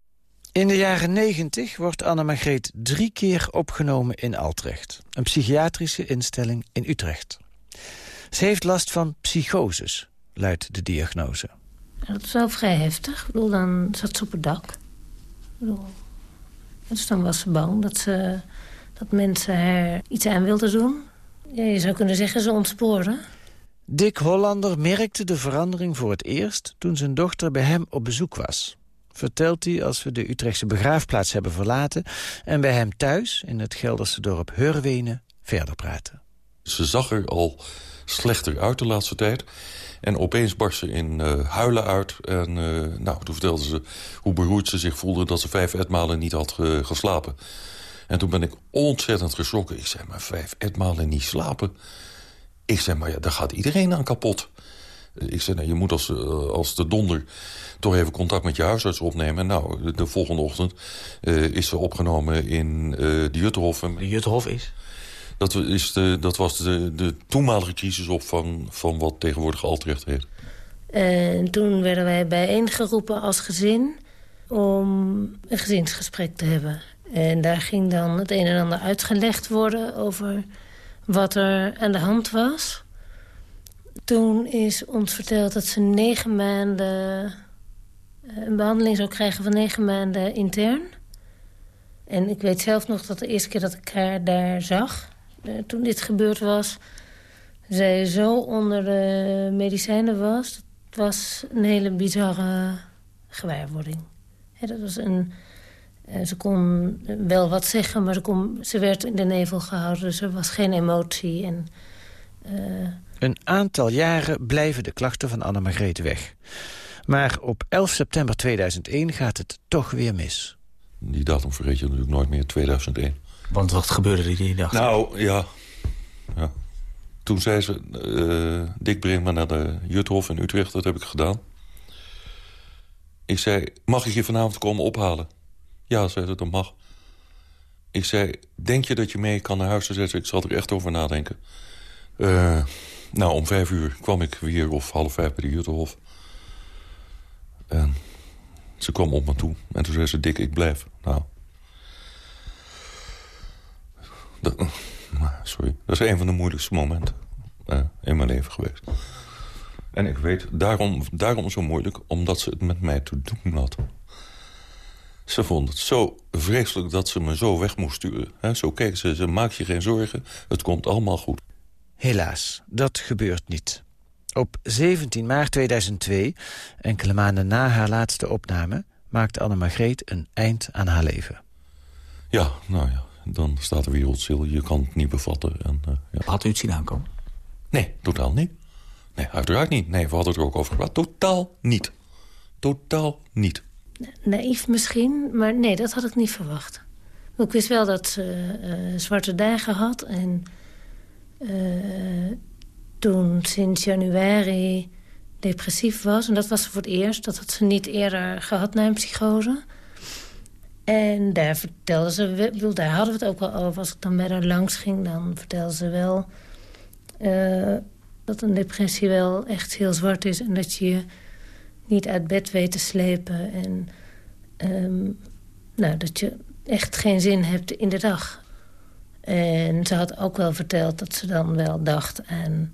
In de jaren negentig wordt Anne-Margreet drie keer opgenomen in Altrecht. Een psychiatrische instelling in Utrecht. Ze heeft last van psychoses, luidt de diagnose. Dat is wel vrij heftig. Ik bedoel, dan zat ze op het dak. Bedoel, dus dan was ze bang dat, ze, dat mensen haar iets aan wilden doen. Ja, je zou kunnen zeggen, ze ontsporen. Dick Hollander merkte de verandering voor het eerst... toen zijn dochter bij hem op bezoek was. Vertelt hij als we de Utrechtse begraafplaats hebben verlaten... en bij hem thuis, in het Gelderse dorp Hurwenen, verder praten. Ze zag er al slechter uit de laatste tijd. En opeens barst ze in uh, huilen uit. En uh, nou, toen vertelde ze hoe beroerd ze zich voelde... dat ze vijf etmalen niet had uh, geslapen. En toen ben ik ontzettend geschrokken. Ik zei, maar vijf etmalen niet slapen? Ik zei, maar ja, daar gaat iedereen aan kapot. Ik zei, nou, je moet als, als de donder toch even contact met je huisarts opnemen. En nou, de volgende ochtend is ze opgenomen in de Jutterhof. De Jutterhof is? Dat, is de, dat was de, de toenmalige crisisopvang van wat tegenwoordig Altrecht heet. En toen werden wij bijeengeroepen als gezin om een gezinsgesprek te hebben. En daar ging dan het een en ander uitgelegd worden over wat er aan de hand was. Toen is ons verteld dat ze negen maanden een behandeling zou krijgen van negen maanden intern. En ik weet zelf nog dat de eerste keer dat ik haar daar zag... Eh, toen dit gebeurd was, zij zo onder de medicijnen was. Het was een hele bizarre gewaarwording. dat was een... Eh, ze kon wel wat zeggen, maar ze, kon, ze werd in de nevel gehouden. Dus er was geen emotie. En. Een aantal jaren blijven de klachten van Anne-Margrethe weg. Maar op 11 september 2001 gaat het toch weer mis. Die datum vergeet je natuurlijk nooit meer, 2001. Want wat gebeurde er die dag? Nou, ja. ja. Toen zei ze, uh, Dick breng me naar de Juthof in Utrecht. Dat heb ik gedaan. Ik zei, mag ik je vanavond komen ophalen? Ja, zei ze, dat mag. Ik zei, denk je dat je mee kan naar huis? Ze ik zal er echt over nadenken. Uh, nou, om vijf uur kwam ik weer, of half vijf bij de Juttenhof. En ze kwam op me toe. En toen zei ze, Dick, ik blijf. Nou. Sorry. Dat is een van de moeilijkste momenten uh, in mijn leven geweest. En ik weet, daarom, daarom zo moeilijk, omdat ze het met mij te doen had. Ze vond het zo vreselijk dat ze me zo weg moest sturen. zo keek ze, ze maak je geen zorgen, het komt allemaal goed. Helaas, dat gebeurt niet. Op 17 maart 2002, enkele maanden na haar laatste opname... maakte Anne-Margreet een eind aan haar leven. Ja, nou ja, dan staat de wereld stil. Je kan het niet bevatten. En, uh, ja. Had u het zien aankomen? Nee, totaal niet. Nee, uiteraard niet. Nee, we hadden het er ook over gehad. Totaal niet. Totaal niet. Naïef misschien, maar nee, dat had ik niet verwacht. Ik wist wel dat ze uh, zwarte dagen had. En toen sinds januari depressief was. En dat was ze voor het eerst. Dat had ze niet eerder gehad na een psychose. En daar vertelde ze... Bedoel, daar hadden we het ook wel over. Als ik dan met haar langs ging, dan vertelde ze wel... Uh, dat een depressie wel echt heel zwart is. En dat je je niet uit bed weet te slepen. En um, nou, dat je echt geen zin hebt in de dag. En ze had ook wel verteld dat ze dan wel dacht aan...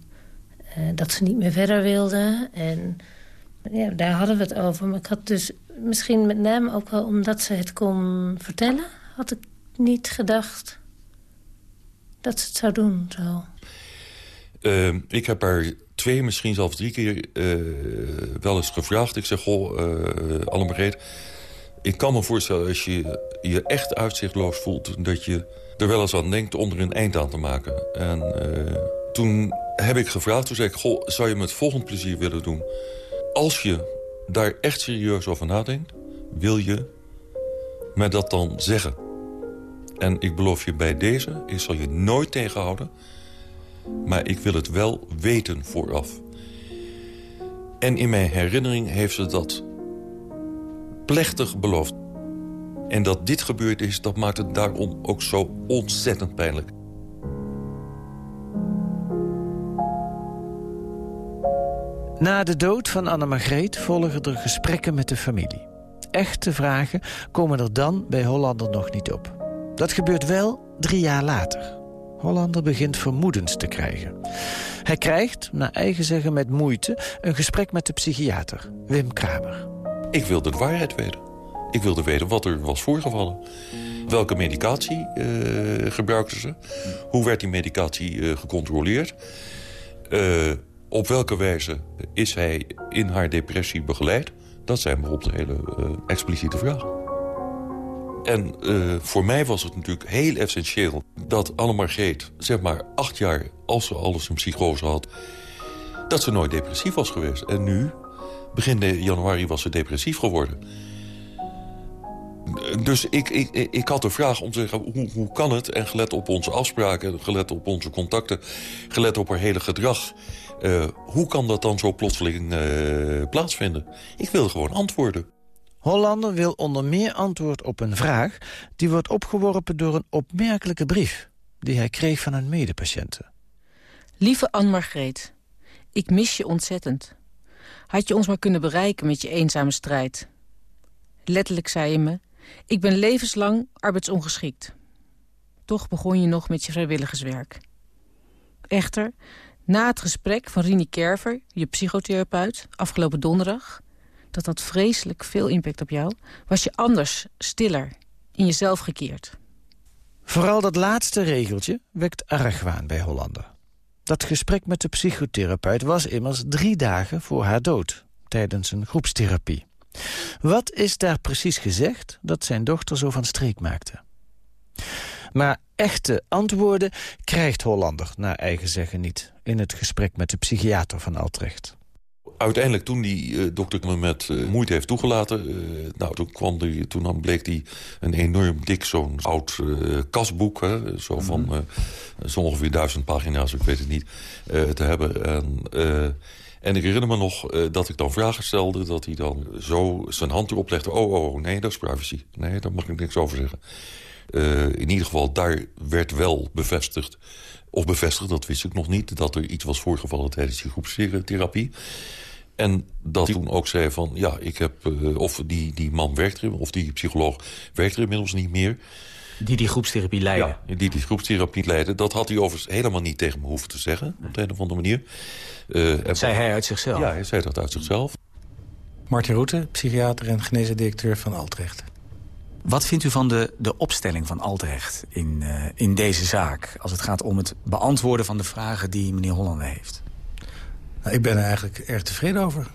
Uh, dat ze niet meer verder wilde. En ja, daar hadden we het over. Maar ik had dus misschien met name ook wel omdat ze het kon vertellen... had ik niet gedacht dat ze het zou doen zo. Uh, ik heb haar twee, misschien zelfs drie keer uh, wel eens gevraagd. Ik zeg, goh, uh, Anne-Margreet... ik kan me voorstellen als je je echt uitzichtloos voelt... dat je er wel eens aan denkt om er een eind aan te maken. En uh, toen heb ik gevraagd, toen zei ik... goh, zou je met volgend plezier willen doen? Als je daar echt serieus over nadenkt... wil je mij dat dan zeggen? En ik beloof je bij deze, ik zal je nooit tegenhouden... maar ik wil het wel weten vooraf. En in mijn herinnering heeft ze dat plechtig beloofd. En dat dit gebeurd is, dat maakt het daarom ook zo ontzettend pijnlijk. Na de dood van Anne-Margreet volgen er gesprekken met de familie. Echte vragen komen er dan bij Hollander nog niet op. Dat gebeurt wel drie jaar later. Hollander begint vermoedens te krijgen. Hij krijgt, naar eigen zeggen met moeite, een gesprek met de psychiater, Wim Kramer. Ik wilde de waarheid weten. Ik wilde weten wat er was voorgevallen. Welke medicatie uh, gebruikten ze? Hoe werd die medicatie uh, gecontroleerd? Uh, op welke wijze is hij in haar depressie begeleid? Dat zijn bijvoorbeeld hele expliciete vragen. En voor mij was het natuurlijk heel essentieel dat Anne-Margreet... zeg maar acht jaar, als ze alles een psychose had... dat ze nooit depressief was geweest. En nu, begin januari, was ze depressief geworden dus ik, ik, ik had de vraag om te zeggen, hoe, hoe kan het? En gelet op onze afspraken, gelet op onze contacten... gelet op haar hele gedrag... Uh, hoe kan dat dan zo plotseling uh, plaatsvinden? Ik wil gewoon antwoorden. Hollander wil onder meer antwoord op een vraag... die wordt opgeworpen door een opmerkelijke brief... die hij kreeg van een medepatiënte. Lieve Anne-Margreet, ik mis je ontzettend. Had je ons maar kunnen bereiken met je eenzame strijd. Letterlijk zei je me... Ik ben levenslang arbeidsongeschikt. Toch begon je nog met je vrijwilligerswerk. Echter, na het gesprek van Rini Kerver, je psychotherapeut, afgelopen donderdag... Dat had vreselijk veel impact op jou. Was je anders, stiller, in jezelf gekeerd. Vooral dat laatste regeltje wekt argwaan bij Hollander. Dat gesprek met de psychotherapeut was immers drie dagen voor haar dood... tijdens een groepstherapie. Wat is daar precies gezegd dat zijn dochter zo van streek maakte? Maar echte antwoorden krijgt Hollander naar eigen zeggen niet... in het gesprek met de psychiater van Altrecht. Uiteindelijk, toen die uh, dokter me met uh, moeite heeft toegelaten... Uh, nou, toen, kwam die, toen dan bleek hij een enorm dik, zo'n oud kasboek... Hè, zo van mm zo ongeveer duizend pagina's, ik weet het niet, te hebben. En, en ik herinner me nog dat ik dan vragen stelde... dat hij dan zo zijn hand erop legde. Oh, oh, nee, dat is privacy. Nee, daar mag ik niks over zeggen. in ieder geval, daar werd wel bevestigd of bevestigd, dat wist ik nog niet... dat er iets was voorgevallen tijdens die groepstherapie. En dat hij toen ook zei van, ja, ik heb... Uh, of die, die man werkt er, of die psycholoog werkt er inmiddels niet meer. Die die groepstherapie leidde? Ja, die die groepstherapie leidde. Dat had hij overigens helemaal niet tegen me hoeven te zeggen, op de een of andere manier. Uh, zei hij uit zichzelf? Ja, hij zei dat uit zichzelf. Martin Roete, psychiater en genezen directeur van Altrecht. Wat vindt u van de, de opstelling van Altrecht in, uh, in deze zaak... als het gaat om het beantwoorden van de vragen die meneer Hollander heeft? Nou, ik ben er eigenlijk erg tevreden over.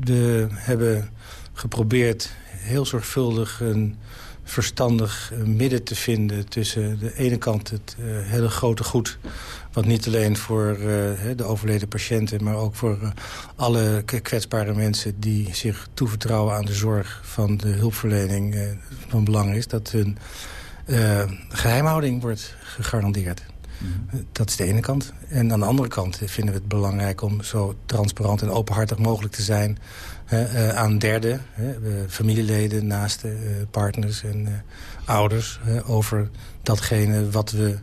We hebben geprobeerd heel zorgvuldig een verstandig midden te vinden... tussen de ene kant het uh, hele grote goed... wat niet alleen voor uh, de overleden patiënten... maar ook voor uh, alle kwetsbare mensen... die zich toevertrouwen aan de zorg van de hulpverlening van belang is... dat hun geheimhouding wordt gegarandeerd. Dat is de ene kant. En aan de andere kant vinden we het belangrijk om zo transparant en openhartig mogelijk te zijn aan derden, familieleden, naasten, partners en uh, ouders... over datgene wat we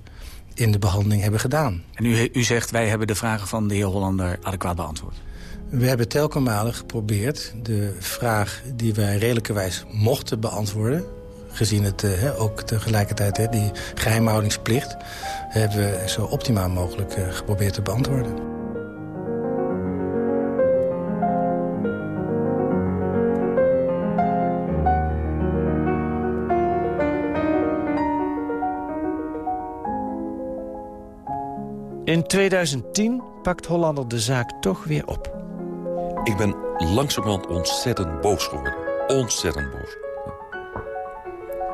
in de behandeling hebben gedaan. En u, u zegt, wij hebben de vragen van de heer Hollander adequaat beantwoord. We hebben telkenmalen geprobeerd de vraag die wij redelijkerwijs mochten beantwoorden gezien het uh, ook tegelijkertijd hè, die geheimhoudingsplicht... hebben we zo optimaal mogelijk uh, geprobeerd te beantwoorden. In 2010 pakt Hollander de zaak toch weer op. Ik ben langzamerhand ontzettend boos geworden. Ontzettend boos.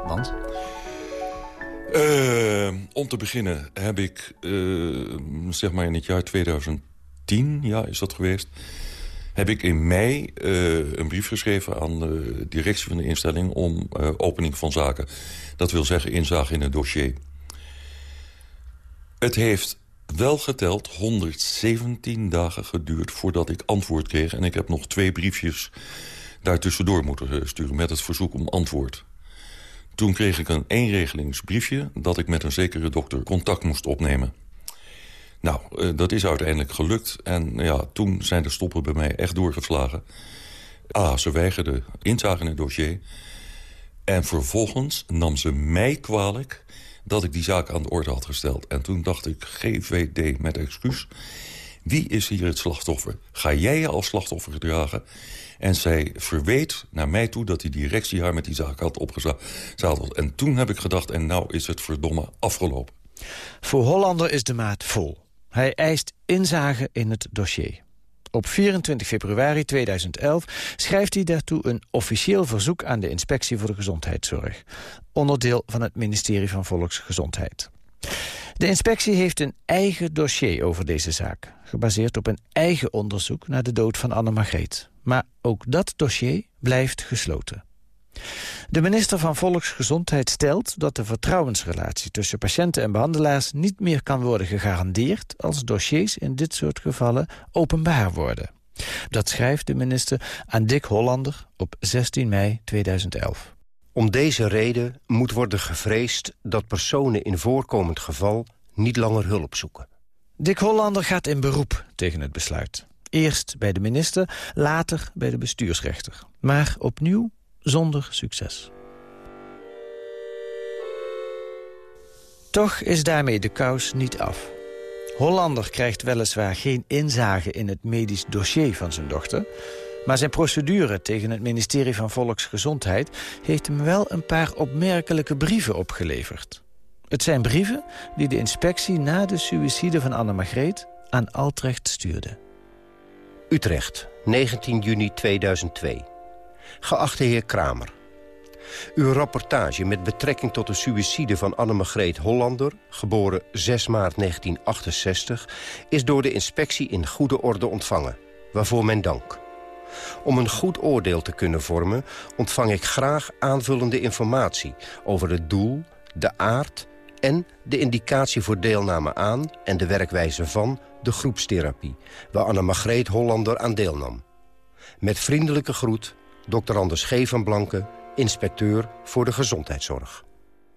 Want? Uh, om te beginnen heb ik, uh, zeg maar in het jaar 2010, ja, is dat geweest... heb ik in mei uh, een brief geschreven aan de directie van de instelling... om opening van zaken. Dat wil zeggen inzage in het dossier. Het heeft wel geteld 117 dagen geduurd voordat ik antwoord kreeg. En ik heb nog twee briefjes daartussendoor moeten sturen... met het verzoek om antwoord. Toen kreeg ik een eenregelingsbriefje dat ik met een zekere dokter contact moest opnemen. Nou, uh, dat is uiteindelijk gelukt. En ja, toen zijn de stoppen bij mij echt doorgeslagen. Ah, ze weigerden inzage in het dossier. En vervolgens nam ze mij kwalijk dat ik die zaak aan de orde had gesteld. En toen dacht ik, GVD met excuus. Wie is hier het slachtoffer? Ga jij je als slachtoffer gedragen? En zij verweet naar mij toe dat die directie haar met die zaak had opgezadeld. En toen heb ik gedacht, en nou is het verdomme afgelopen. Voor Hollander is de maat vol. Hij eist inzage in het dossier. Op 24 februari 2011 schrijft hij daartoe een officieel verzoek aan de Inspectie voor de Gezondheidszorg. Onderdeel van het ministerie van Volksgezondheid. De inspectie heeft een eigen dossier over deze zaak. Gebaseerd op een eigen onderzoek naar de dood van Anne Margreet. Maar ook dat dossier blijft gesloten. De minister van Volksgezondheid stelt dat de vertrouwensrelatie tussen patiënten en behandelaars niet meer kan worden gegarandeerd als dossiers in dit soort gevallen openbaar worden. Dat schrijft de minister aan Dick Hollander op 16 mei 2011. Om deze reden moet worden gevreesd dat personen in voorkomend geval niet langer hulp zoeken. Dick Hollander gaat in beroep tegen het besluit. Eerst bij de minister, later bij de bestuursrechter. Maar opnieuw zonder succes. Toch is daarmee de kous niet af. Hollander krijgt weliswaar geen inzage in het medisch dossier van zijn dochter... Maar zijn procedure tegen het ministerie van Volksgezondheid... heeft hem wel een paar opmerkelijke brieven opgeleverd. Het zijn brieven die de inspectie na de suïcide van Anne Margreet aan Altrecht stuurde. Utrecht, 19 juni 2002. Geachte heer Kramer. Uw rapportage met betrekking tot de suïcide van Annemegreet Hollander... geboren 6 maart 1968... is door de inspectie in goede orde ontvangen. Waarvoor mijn dank. Om een goed oordeel te kunnen vormen... ontvang ik graag aanvullende informatie... over het doel, de aard en de indicatie voor deelname aan... en de werkwijze van de groepstherapie... waar Annemegreet Hollander aan deelnam. Met vriendelijke groet, Dr. Anders G. van Blanke inspecteur voor de gezondheidszorg.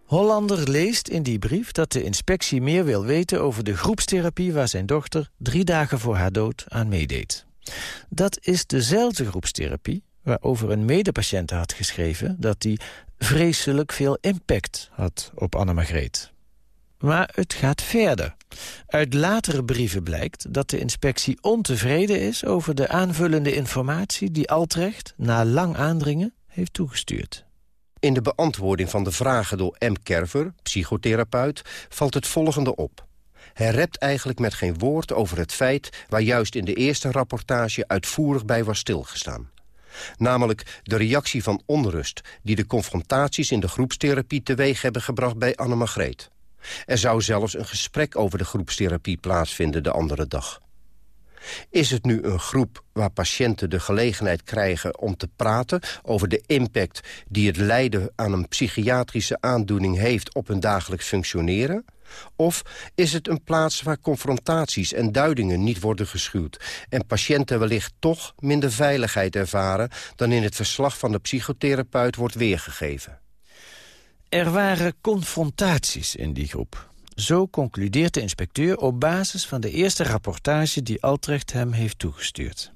Hollander leest in die brief dat de inspectie meer wil weten over de groepstherapie... waar zijn dochter drie dagen voor haar dood aan meedeed. Dat is dezelfde groepstherapie waarover een medepatiënt had geschreven... dat die vreselijk veel impact had op Anne-Margreet. Maar het gaat verder. Uit latere brieven blijkt dat de inspectie ontevreden is... over de aanvullende informatie die Altrecht, na lang aandringen heeft toegestuurd. In de beantwoording van de vragen door M. Kerver, psychotherapeut, valt het volgende op. Hij rept eigenlijk met geen woord over het feit... waar juist in de eerste rapportage uitvoerig bij was stilgestaan. Namelijk de reactie van onrust... die de confrontaties in de groepstherapie teweeg hebben gebracht bij Anne Margreet. Er zou zelfs een gesprek over de groepstherapie plaatsvinden de andere dag. Is het nu een groep waar patiënten de gelegenheid krijgen om te praten... over de impact die het lijden aan een psychiatrische aandoening heeft... op hun dagelijks functioneren? Of is het een plaats waar confrontaties en duidingen niet worden geschuwd... en patiënten wellicht toch minder veiligheid ervaren... dan in het verslag van de psychotherapeut wordt weergegeven? Er waren confrontaties in die groep. Zo concludeert de inspecteur op basis van de eerste rapportage... die Altrecht hem heeft toegestuurd.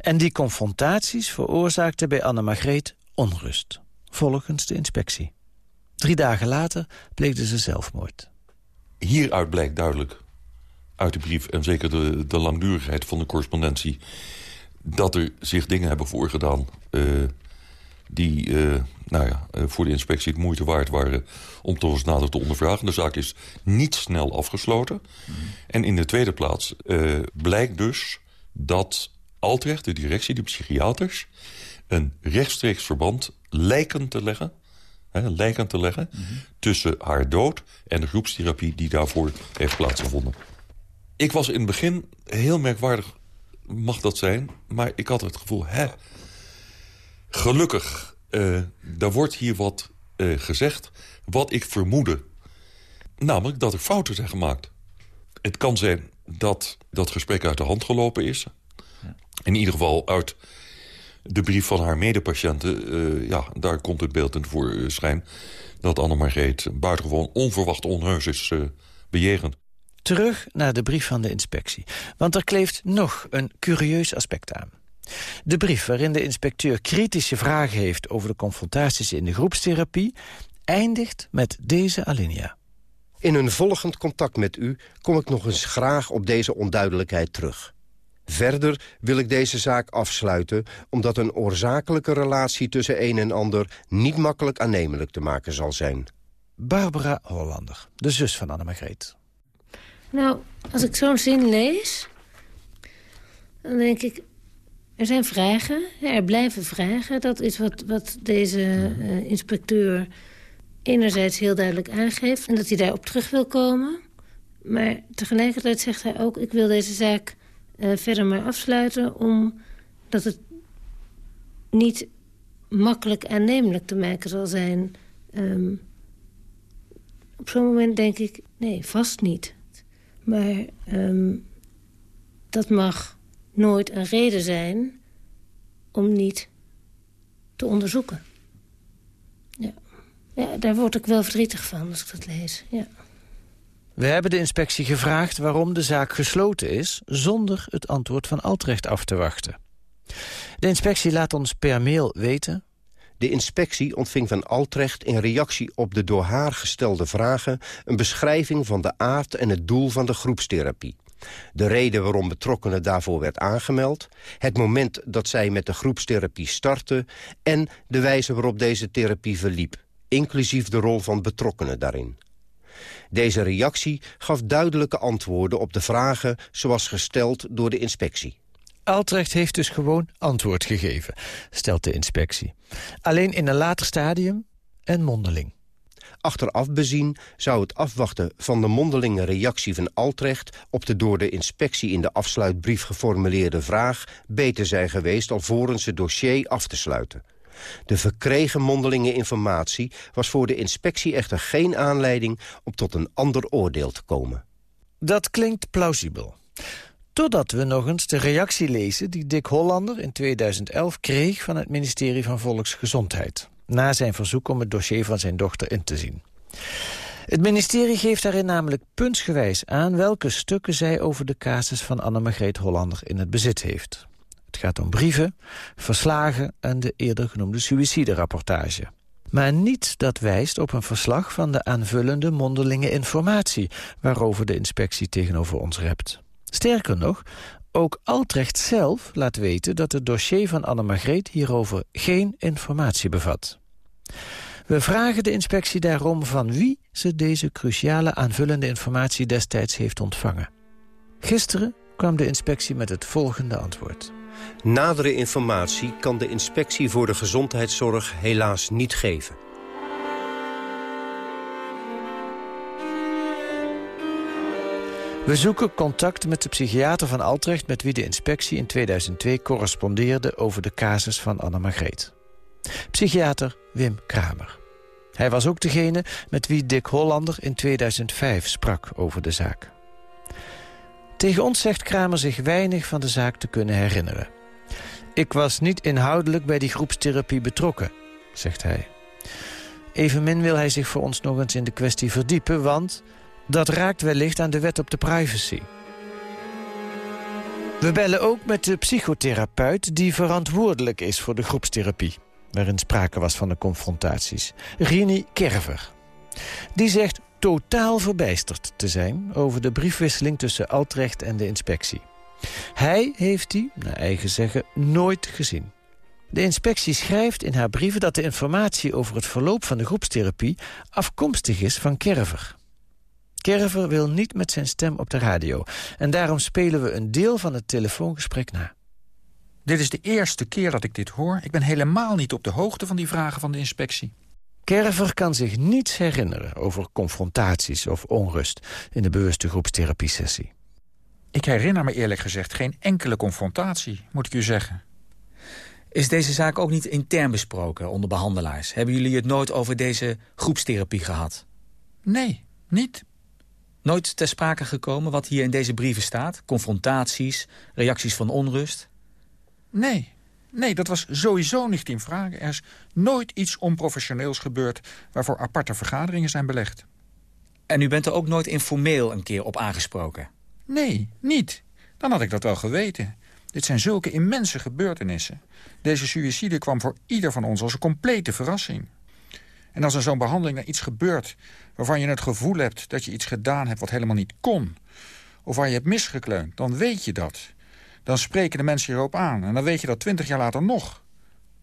En die confrontaties veroorzaakten bij Anne-Margreet onrust. Volgens de inspectie. Drie dagen later pleegde ze zelfmoord. Hieruit blijkt duidelijk, uit de brief... en zeker de, de langdurigheid van de correspondentie... dat er zich dingen hebben voorgedaan... Uh, die uh, nou ja, uh, voor de inspectie het moeite waard waren... om toch eens nader te ondervragen. De zaak is niet snel afgesloten. Mm. En in de tweede plaats uh, blijkt dus dat Altrecht, de directie, de psychiaters... een rechtstreeks verband lijken te leggen, hè, lijken te leggen mm -hmm. tussen haar dood en de groepstherapie die daarvoor heeft plaatsgevonden. Ik was in het begin heel merkwaardig, mag dat zijn... maar ik had het gevoel, hè, Gelukkig, uh, er wordt hier wat uh, gezegd wat ik vermoedde. Namelijk dat er fouten zijn gemaakt. Het kan zijn dat dat gesprek uit de hand gelopen is. In ieder geval uit de brief van haar medepatiënten. Uh, ja, daar komt het beeld in voor schijn... dat Anne-Margreet buitengewoon onverwacht onheus is bejegend. Terug naar de brief van de inspectie. Want er kleeft nog een curieus aspect aan. De brief waarin de inspecteur kritische vragen heeft... over de confrontaties in de groepstherapie... eindigt met deze alinea. In een volgend contact met u kom ik nog eens graag op deze onduidelijkheid terug. Verder wil ik deze zaak afsluiten... omdat een oorzakelijke relatie tussen een en ander... niet makkelijk aannemelijk te maken zal zijn. Barbara Hollander, de zus van Anne-Margreet. Nou, als ik zo'n zin lees... dan denk ik, er zijn vragen, er blijven vragen. Dat is wat, wat deze uh, inspecteur enerzijds heel duidelijk aangeeft... en dat hij daarop terug wil komen. Maar tegelijkertijd zegt hij ook... ik wil deze zaak uh, verder maar afsluiten... omdat het niet makkelijk aannemelijk te maken zal zijn. Um, op zo'n moment denk ik, nee, vast niet. Maar um, dat mag nooit een reden zijn om niet te onderzoeken. Ja. ja, daar word ik wel verdrietig van als ik dat lees. Ja. We hebben de inspectie gevraagd waarom de zaak gesloten is... zonder het antwoord van Altrecht af te wachten. De inspectie laat ons per mail weten... De inspectie ontving van Altrecht in reactie op de door haar gestelde vragen... een beschrijving van de aard en het doel van de groepstherapie. De reden waarom betrokkenen daarvoor werd aangemeld... het moment dat zij met de groepstherapie startte... en de wijze waarop deze therapie verliep, inclusief de rol van betrokkenen daarin. Deze reactie gaf duidelijke antwoorden op de vragen... zoals gesteld door de inspectie. Altrecht heeft dus gewoon antwoord gegeven, stelt de inspectie. Alleen in een later stadium en mondeling. Achteraf bezien zou het afwachten van de mondelinge reactie van Altrecht... op de door de inspectie in de afsluitbrief geformuleerde vraag... beter zijn geweest alvorens het dossier af te sluiten. De verkregen mondelinge informatie was voor de inspectie echter geen aanleiding... om tot een ander oordeel te komen. Dat klinkt plausibel. Totdat we nog eens de reactie lezen die Dick Hollander in 2011 kreeg... van het ministerie van Volksgezondheid na zijn verzoek om het dossier van zijn dochter in te zien. Het ministerie geeft daarin namelijk puntsgewijs aan... welke stukken zij over de casus van Anne-Margreet Hollander in het bezit heeft. Het gaat om brieven, verslagen en de eerder genoemde suïciderapportage. Maar niets dat wijst op een verslag van de aanvullende mondelinge informatie... waarover de inspectie tegenover ons rept. Sterker nog, ook Altrecht zelf laat weten dat het dossier van Anne-Margreet hierover geen informatie bevat. We vragen de inspectie daarom van wie ze deze cruciale aanvullende informatie destijds heeft ontvangen. Gisteren kwam de inspectie met het volgende antwoord. Nadere informatie kan de inspectie voor de gezondheidszorg helaas niet geven. We zoeken contact met de psychiater van Altrecht... met wie de inspectie in 2002 correspondeerde over de casus van Anne Margreet. Psychiater Wim Kramer. Hij was ook degene met wie Dick Hollander in 2005 sprak over de zaak. Tegen ons zegt Kramer zich weinig van de zaak te kunnen herinneren. Ik was niet inhoudelijk bij die groepstherapie betrokken, zegt hij. Evenmin wil hij zich voor ons nog eens in de kwestie verdiepen... want dat raakt wellicht aan de wet op de privacy. We bellen ook met de psychotherapeut die verantwoordelijk is voor de groepstherapie waarin sprake was van de confrontaties. Rini Kerver. Die zegt totaal verbijsterd te zijn over de briefwisseling tussen Altrecht en de inspectie. Hij heeft die, naar eigen zeggen, nooit gezien. De inspectie schrijft in haar brieven dat de informatie over het verloop van de groepstherapie afkomstig is van Kerver. Kerver wil niet met zijn stem op de radio en daarom spelen we een deel van het telefoongesprek na. Dit is de eerste keer dat ik dit hoor. Ik ben helemaal niet op de hoogte van die vragen van de inspectie. Kerver kan zich niets herinneren over confrontaties of onrust... in de bewuste groepstherapie-sessie. Ik herinner me eerlijk gezegd geen enkele confrontatie, moet ik u zeggen. Is deze zaak ook niet intern besproken onder behandelaars? Hebben jullie het nooit over deze groepstherapie gehad? Nee, niet. Nooit ter sprake gekomen wat hier in deze brieven staat? Confrontaties, reacties van onrust? Nee, nee, dat was sowieso niet in vraag. Er is nooit iets onprofessioneels gebeurd... waarvoor aparte vergaderingen zijn belegd. En u bent er ook nooit informeel een keer op aangesproken? Nee, niet. Dan had ik dat wel geweten. Dit zijn zulke immense gebeurtenissen. Deze suïcide kwam voor ieder van ons als een complete verrassing. En als er zo'n behandeling naar iets gebeurt... waarvan je het gevoel hebt dat je iets gedaan hebt wat helemaal niet kon... of waar je hebt misgekleund, dan weet je dat dan spreken de mensen hierop aan. En dan weet je dat twintig jaar later nog.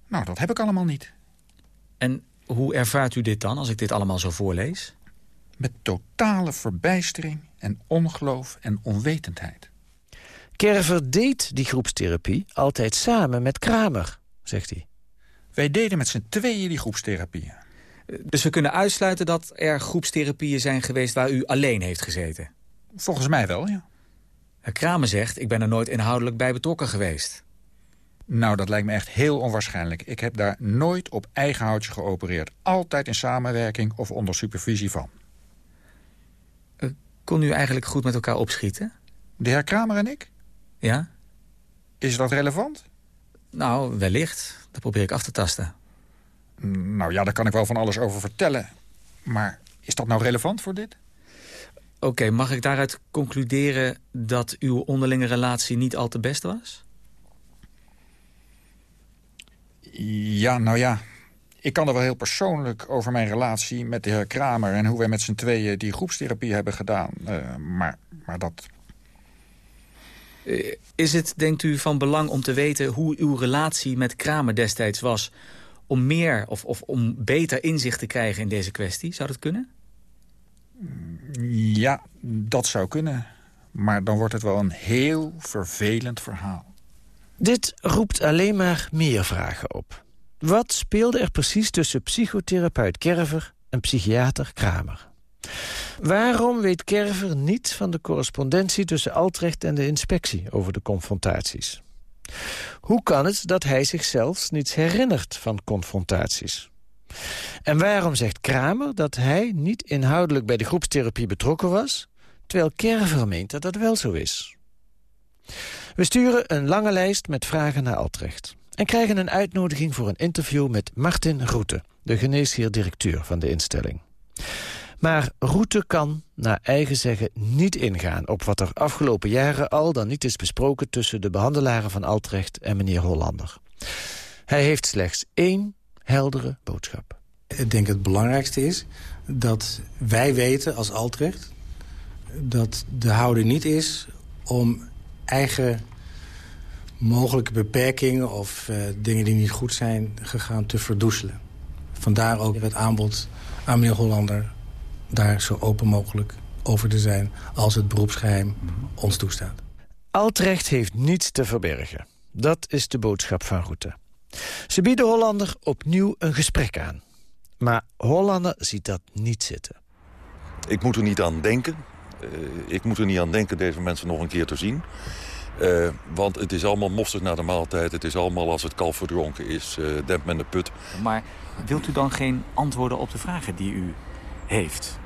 Nou, dat heb ik allemaal niet. En hoe ervaart u dit dan, als ik dit allemaal zo voorlees? Met totale verbijstering en ongeloof en onwetendheid. Kerver deed die groepstherapie altijd samen met Kramer, zegt hij. Wij deden met z'n tweeën die groepstherapieën. Dus we kunnen uitsluiten dat er groepstherapieën zijn geweest... waar u alleen heeft gezeten? Volgens mij wel, ja. Kramer zegt, ik ben er nooit inhoudelijk bij betrokken geweest. Nou, dat lijkt me echt heel onwaarschijnlijk. Ik heb daar nooit op eigen houtje geopereerd. Altijd in samenwerking of onder supervisie van. Uh, kon u eigenlijk goed met elkaar opschieten? De heer Kramer en ik? Ja. Is dat relevant? Nou, wellicht. Dat probeer ik af te tasten. Nou ja, daar kan ik wel van alles over vertellen. Maar is dat nou relevant voor dit? Oké, mag ik daaruit concluderen dat uw onderlinge relatie niet al te best was? Ja, nou ja. Ik kan er wel heel persoonlijk over mijn relatie met de heer Kramer... en hoe wij met z'n tweeën die groepstherapie hebben gedaan. Uh, maar, maar dat... Eh, is het, denkt u, van belang om te weten hoe uw relatie met Kramer destijds was... om meer of, of om beter inzicht te krijgen in deze kwestie? Zou dat kunnen? Ja, dat zou kunnen. Maar dan wordt het wel een heel vervelend verhaal. Dit roept alleen maar meer vragen op. Wat speelde er precies tussen psychotherapeut Kerver en psychiater Kramer? Waarom weet Kerver niet van de correspondentie tussen Altrecht en de inspectie over de confrontaties? Hoe kan het dat hij zichzelf niets herinnert van confrontaties? En waarom zegt Kramer dat hij niet inhoudelijk bij de groepstherapie betrokken was... terwijl Kerver meent dat dat wel zo is? We sturen een lange lijst met vragen naar Altrecht... en krijgen een uitnodiging voor een interview met Martin Roete... de geneesheer-directeur van de instelling. Maar Roete kan, naar eigen zeggen, niet ingaan... op wat er afgelopen jaren al dan niet is besproken... tussen de behandelaren van Altrecht en meneer Hollander. Hij heeft slechts één heldere boodschap. Ik denk het belangrijkste is dat wij weten als Altrecht... dat de houding niet is om eigen mogelijke beperkingen... of uh, dingen die niet goed zijn gegaan te verdoezelen. Vandaar ook het aanbod aan meneer Hollander... daar zo open mogelijk over te zijn als het beroepsgeheim ons toestaat. Altrecht heeft niets te verbergen. Dat is de boodschap van Roete. Ze bieden Hollander opnieuw een gesprek aan. Maar Hollander ziet dat niet zitten. Ik moet er niet aan denken. Uh, ik moet er niet aan denken deze mensen nog een keer te zien. Uh, want het is allemaal mosterd na de maaltijd. Het is allemaal als het kalf verdronken is. Uh, dempt men de put. Maar wilt u dan geen antwoorden op de vragen die u heeft?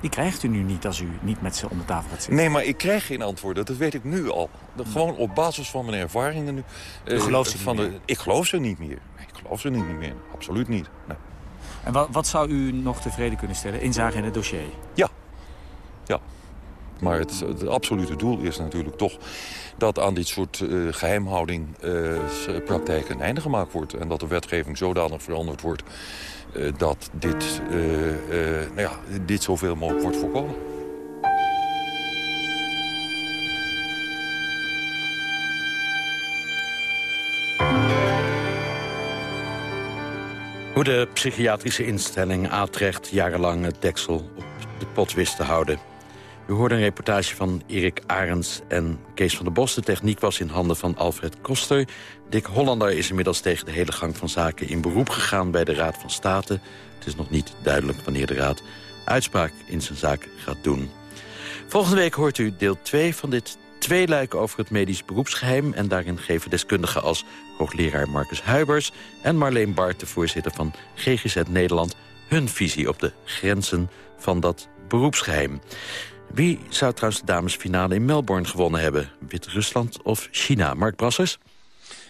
Die krijgt u nu niet als u niet met ze om de tafel gaat zitten. Nee, maar ik krijg geen antwoorden. Dat weet ik nu al. Gewoon op basis van mijn ervaringen nu. Uh, gelooft ze van de, Ik geloof ze niet meer. Ik geloof ze niet meer. Absoluut niet. Nee. En wat, wat zou u nog tevreden kunnen stellen? Inzage in het dossier? Ja. Ja. Maar het, absolute doel is natuurlijk toch dat aan dit soort uh, geheimhouding uh, praktijken een einde gemaakt wordt. En dat de wetgeving zodanig veranderd wordt uh, dat dit, nou ja, dit zoveel mogelijk wordt voorkomen. Hoe de psychiatrische instelling Atrecht jarenlang het deksel op de pot wist te houden. U hoorde een reportage van Erik Arends en Kees van der Bos. De techniek was in handen van Alfred Koster. Dick Hollander is inmiddels tegen de hele gang van zaken in beroep gegaan bij de Raad van State. Het is nog niet duidelijk wanneer de Raad uitspraak in zijn zaak gaat doen. Volgende week hoort u deel 2 van dit tweeluik over het medisch beroepsgeheim... en daarin geven deskundigen als hoogleraar Marcus Huibers... en Marleen Bart, de voorzitter van GGZ Nederland... hun visie op de grenzen van dat beroepsgeheim. Wie zou trouwens de damesfinale in Melbourne gewonnen hebben? Wit-Rusland of China? Mark Brassers?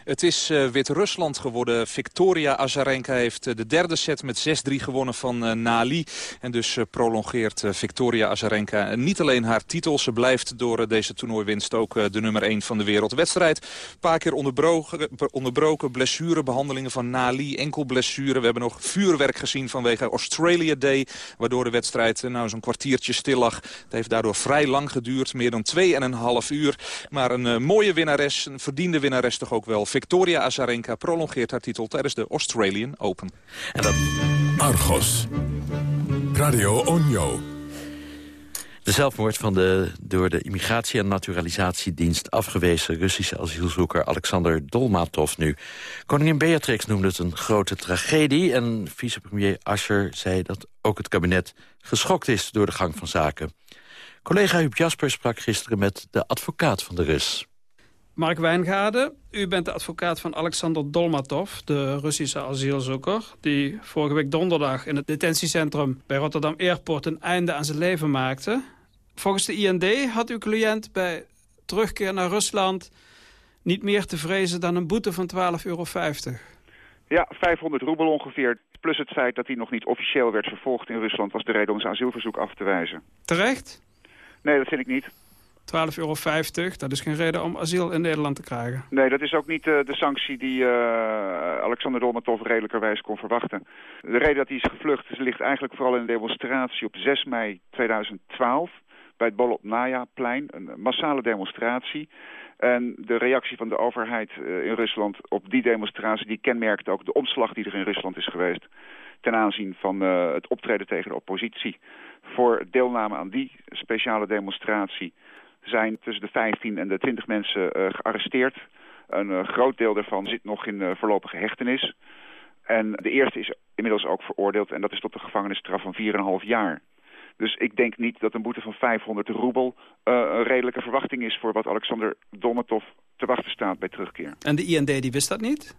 Het is uh, Wit-Rusland geworden. Victoria Azarenka heeft uh, de derde set met 6-3 gewonnen van uh, Nali. En dus prolongeert Victoria Azarenka niet alleen haar titel. Ze blijft door deze toernooiwinst ook de nummer 1 van de wereldwedstrijd. Een paar keer onderbroken, onderbroken blessurebehandelingen van Nali. Enkel blessure. We hebben nog vuurwerk gezien vanwege Australia Day. Waardoor de wedstrijd nou zo'n kwartiertje stil lag. Het heeft daardoor vrij lang geduurd. Meer dan 2,5 uur. Maar een mooie winnares. Een verdiende winnares toch ook wel. Victoria Azarenka prolongeert haar titel tijdens de Australian Open. En dat... Argos. Radio Onjo. De zelfmoord van de door de Immigratie- en Naturalisatiedienst afgewezen Russische asielzoeker Alexander Dolmatov nu. Koningin Beatrix noemde het een grote tragedie en vicepremier Ascher zei dat ook het kabinet geschokt is door de gang van zaken. Collega Huub Jasper sprak gisteren met de advocaat van de Rus. Mark Wijngade, u bent de advocaat van Alexander Dolmatov, de Russische asielzoeker... die vorige week donderdag in het detentiecentrum bij Rotterdam Airport een einde aan zijn leven maakte. Volgens de IND had uw cliënt bij terugkeer naar Rusland niet meer te vrezen dan een boete van 12,50 euro. Ja, 500 roebel ongeveer. Plus het feit dat hij nog niet officieel werd vervolgd in Rusland... was de reden om zijn asielverzoek af te wijzen. Terecht? Nee, dat vind ik niet. 12,50 euro, dat is geen reden om asiel in Nederland te krijgen. Nee, dat is ook niet uh, de sanctie die uh, Alexander Dolmatov redelijkerwijs kon verwachten. De reden dat hij is gevlucht ligt eigenlijk vooral in een demonstratie op 6 mei 2012 bij het Bolotnaya-plein. Een massale demonstratie. En de reactie van de overheid uh, in Rusland op die demonstratie... die kenmerkt ook de omslag die er in Rusland is geweest... ten aanzien van het optreden tegen de oppositie. Voor deelname aan die speciale demonstratie zijn tussen de 15 en de 20 mensen uh, gearresteerd. Een groot deel daarvan zit nog in voorlopige hechtenis. En de eerste is inmiddels ook veroordeeld en dat is tot de gevangenisstraf van 4,5 jaar. Dus ik denk niet dat een boete van 500 roebel uh, een redelijke verwachting is... voor wat Alexander Dolmatov te wachten staat bij terugkeer. En de IND die wist dat niet?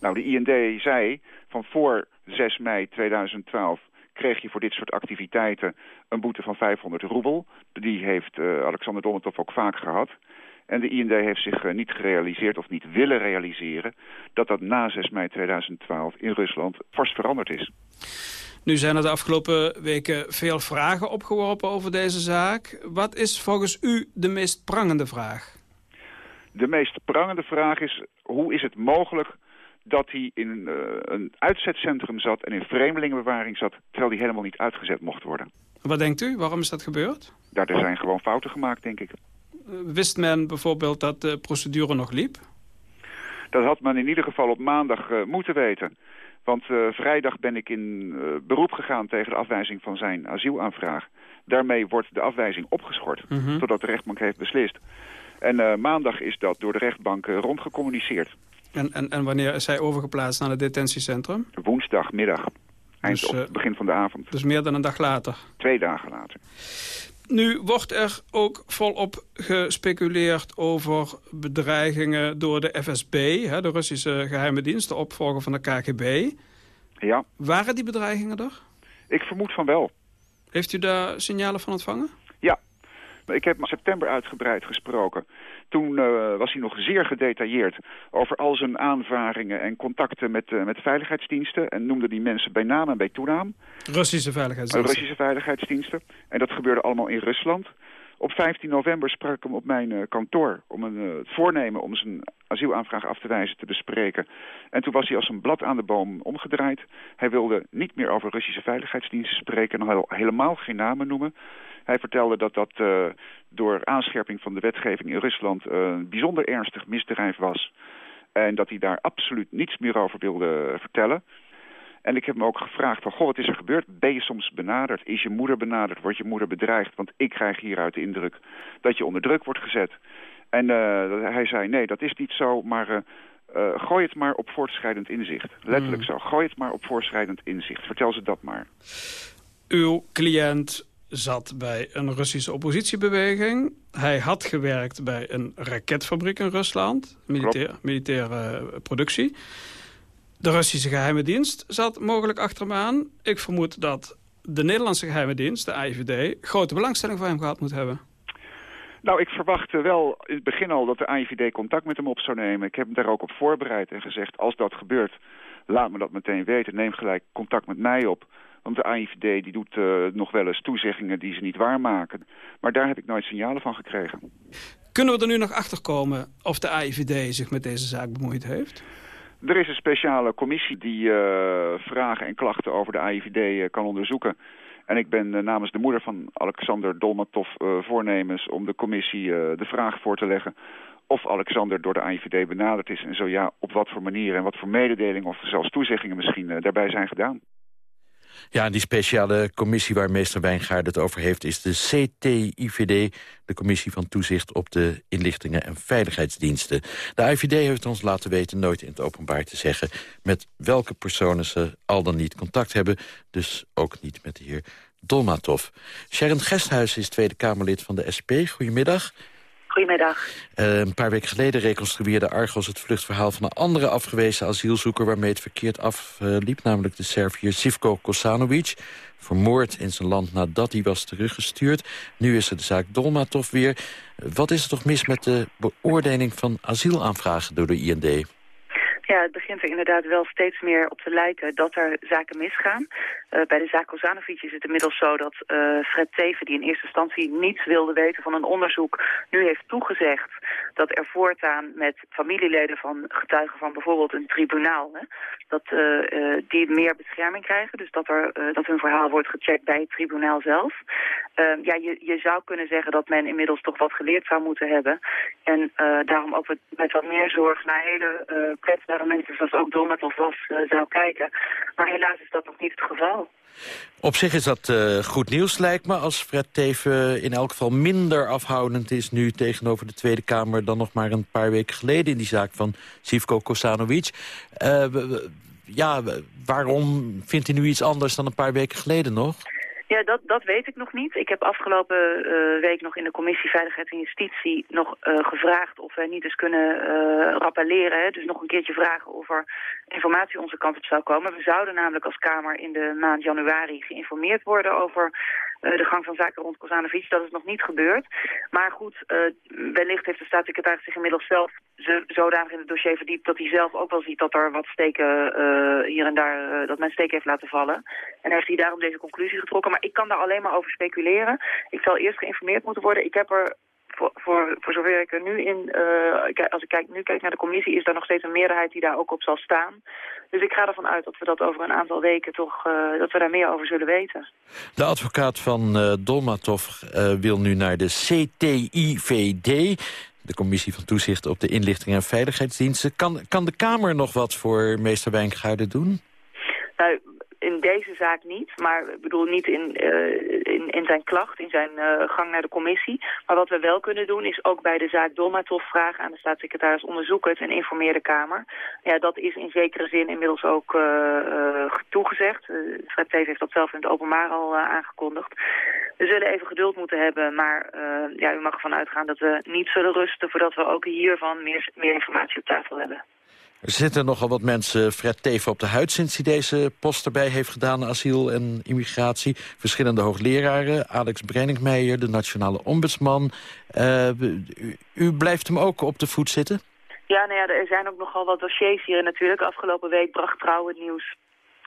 Nou, de IND zei van voor 6 mei 2012 kreeg je voor dit soort activiteiten een boete van 500 roebel. Die heeft uh, Alexander Dolmatov ook vaak gehad. En de IND heeft zich uh, niet gerealiseerd of niet willen realiseren... dat dat na 6 mei 2012 in Rusland vast veranderd is. Nu zijn er de afgelopen weken veel vragen opgeworpen over deze zaak. Wat is volgens u de meest prangende vraag? De meest prangende vraag is, hoe is het mogelijk dat hij in uh, een uitzetcentrum zat en in vreemdelingenbewaring zat... terwijl hij helemaal niet uitgezet mocht worden. Wat denkt u? Waarom is dat gebeurd? Daar er zijn gewoon fouten gemaakt, denk ik. Wist men bijvoorbeeld dat de procedure nog liep? Dat had men in ieder geval op maandag uh, moeten weten. Want uh, vrijdag ben ik in uh, beroep gegaan tegen de afwijzing van zijn asielaanvraag. Daarmee wordt de afwijzing opgeschort, mm -hmm. totdat de rechtbank heeft beslist. En maandag is dat door de rechtbank rondgecommuniceerd. En, en, en wanneer is hij overgeplaatst naar het detentiecentrum? Woensdagmiddag. Eind dus, op begin van de avond. Dus meer dan een dag later? Twee dagen later. Nu wordt er ook volop gespeculeerd over bedreigingen door de FSB, hè, de Russische geheime dienst, de opvolger van de KGB. Ja. Waren die bedreigingen er? Ik vermoed van wel. Heeft u daar signalen van ontvangen? Ja. Ik heb in september uitgebreid gesproken. Toen uh, was hij nog zeer gedetailleerd over al zijn aanvaringen en contacten met, uh, met veiligheidsdiensten. En noemde die mensen bij naam en bij toenaam. Russische veiligheidsdiensten. Uh, Russische veiligheidsdiensten. En dat gebeurde allemaal in Rusland. Op 15 november sprak ik hem op mijn uh, kantoor om een, uh, het voornemen om zijn asielaanvraag af te wijzen te bespreken. En toen was hij als een blad aan de boom omgedraaid. Hij wilde niet meer over Russische veiligheidsdiensten spreken en al helemaal geen namen noemen. Hij vertelde dat dat uh, door aanscherping van de wetgeving in Rusland een bijzonder ernstig misdrijf was. En dat hij daar absoluut niets meer over wilde vertellen. En ik heb hem ook gevraagd van, goh, wat is er gebeurd? Ben je soms benaderd? Is je moeder benaderd? Wordt je moeder bedreigd? Want ik krijg hieruit de indruk dat je onder druk wordt gezet. En uh, hij zei, nee, dat is niet zo, maar uh, uh, gooi het maar op voortschrijdend inzicht. Letterlijk mm. zo, gooi het maar op voortschrijdend inzicht. Vertel ze dat maar. Uw cliënt zat bij een Russische oppositiebeweging. Hij had gewerkt bij een raketfabriek in Rusland, militair, militaire productie. De Russische geheime dienst zat mogelijk achter hem aan. Ik vermoed dat de Nederlandse geheime dienst, de AIVD... grote belangstelling voor hem gehad moet hebben. Nou, ik verwachtte wel in het begin al dat de AIVD contact met hem op zou nemen. Ik heb hem daar ook op voorbereid en gezegd... als dat gebeurt, laat me dat meteen weten. Neem gelijk contact met mij op. Want de AIVD die doet uh, nog wel eens toezeggingen die ze niet waarmaken. Maar daar heb ik nooit signalen van gekregen. Kunnen we er nu nog achter komen of de AIVD zich met deze zaak bemoeid heeft? Er is een speciale commissie die uh, vragen en klachten over de AIVD uh, kan onderzoeken. En ik ben uh, namens de moeder van Alexander Dolmatov voornemens om de commissie de vraag voor te leggen of Alexander door de AIVD benaderd is. En zo ja, op wat voor manier en wat voor mededelingen of zelfs toezeggingen misschien daarbij zijn gedaan. Ja, die speciale commissie waar meester Wijngaard het over heeft... is de CTIVD, de Commissie van Toezicht op de Inlichtingen en Veiligheidsdiensten. De IVD heeft ons laten weten nooit in het openbaar te zeggen... met welke personen ze al dan niet contact hebben. Dus ook niet met de heer Dolmatov. Sharon Gesthuis is Tweede Kamerlid van de SP. Goedemiddag. Goedemiddag. Uh, een paar weken geleden reconstrueerde Argos het vluchtverhaal van een andere afgewezen asielzoeker waarmee het verkeerd afliep, namelijk de Serviër Sivko Kosanovic. Vermoord in zijn land nadat hij was teruggestuurd. Nu is er de zaak Dolmatov weer. Wat is er toch mis met de beoordeling van asielaanvragen door de IND? Ja, het begint er inderdaad wel steeds meer op te lijken dat er zaken misgaan. Uh, bij de zaak Kozanovic is het inmiddels zo dat uh, Fred Teven, die in eerste instantie niets wilde weten van een onderzoek, nu heeft toegezegd dat er voortaan met familieleden van getuigen van bijvoorbeeld een tribunaal, hè, dat uh, die meer bescherming krijgen. Dus dat, er, dat hun verhaal wordt gecheckt bij het tribunaal zelf. Ehm, ja, je, je zou kunnen zeggen dat men inmiddels toch wat geleerd zou moeten hebben. En daarom ook met wat meer zorg naar hele kwetsbare mensen zoals ook Dolmatov was uh, zou kijken. Maar helaas is dat nog niet het geval. Op zich is dat uh, goed nieuws, lijkt me, als Fred Teven in elk geval minder afhoudend is nu tegenover de Tweede Kamer dan nog maar een paar weken geleden in die zaak van Sivko Kosanovic. Uh, ja, waarom vindt hij nu iets anders dan een paar weken geleden nog? Ja, dat, dat weet ik nog niet. Ik heb afgelopen uh, week nog in de commissie Veiligheid en Justitie nog uh, gevraagd of wij niet eens kunnen uh, rappelleren. Dus nog een keertje vragen of er informatie onze kant op zou komen. We zouden namelijk als Kamer in de maand januari geïnformeerd worden over de gang van zaken rond Kozanovic. Dat is nog niet gebeurd. Maar goed, wellicht heeft de staatssecretaris zich inmiddels zelf zodanig in het dossier verdiept... dat hij zelf ook wel ziet dat er wat steken hier en daar, dat men steken heeft laten vallen. En heeft hij daarom deze conclusie getrokken. Maar ik kan daar alleen maar over speculeren. Ik zal eerst geïnformeerd moeten worden. Ik heb er voor, voor, voor zover ik er nu in, uh, als ik kijk, nu kijk naar de commissie, is daar nog steeds een meerderheid die daar ook op zal staan. Dus ik ga ervan uit dat we dat over een aantal weken toch, uh, dat we daar meer over zullen weten. De advocaat van uh, Dolmatov wil nu naar de CTIVD, de Commissie van Toezicht op de Inlichting en Veiligheidsdiensten. Kan, kan de Kamer nog wat voor meester Wijngaarden doen? Nou, in deze zaak niet, maar ik bedoel niet in, uh, in, in, zijn klacht, in zijn uh, gang naar de commissie. Maar wat we wel kunnen doen is ook bij de zaak Dolmatov vragen aan de staatssecretaris onderzoek het en informeer de Kamer. Ja, dat is in zekere zin inmiddels ook uh, toegezegd. Fred Teven heeft dat zelf in het openbaar al aangekondigd. We zullen even geduld moeten hebben, maar ja, u mag ervan uitgaan dat we niet zullen rusten voordat we ook hiervan meer, meer informatie op tafel hebben. Er zitten nogal wat mensen Fred Teven op de huid... sinds hij deze post erbij heeft gedaan, asiel en immigratie. Verschillende hoogleraren, Alex Brenningmeijer, de nationale ombudsman. U, u, blijft hem ook op de voet zitten? Ja, nou ja, er zijn ook nogal wat dossiers hier natuurlijk. Afgelopen week bracht Trouw het nieuws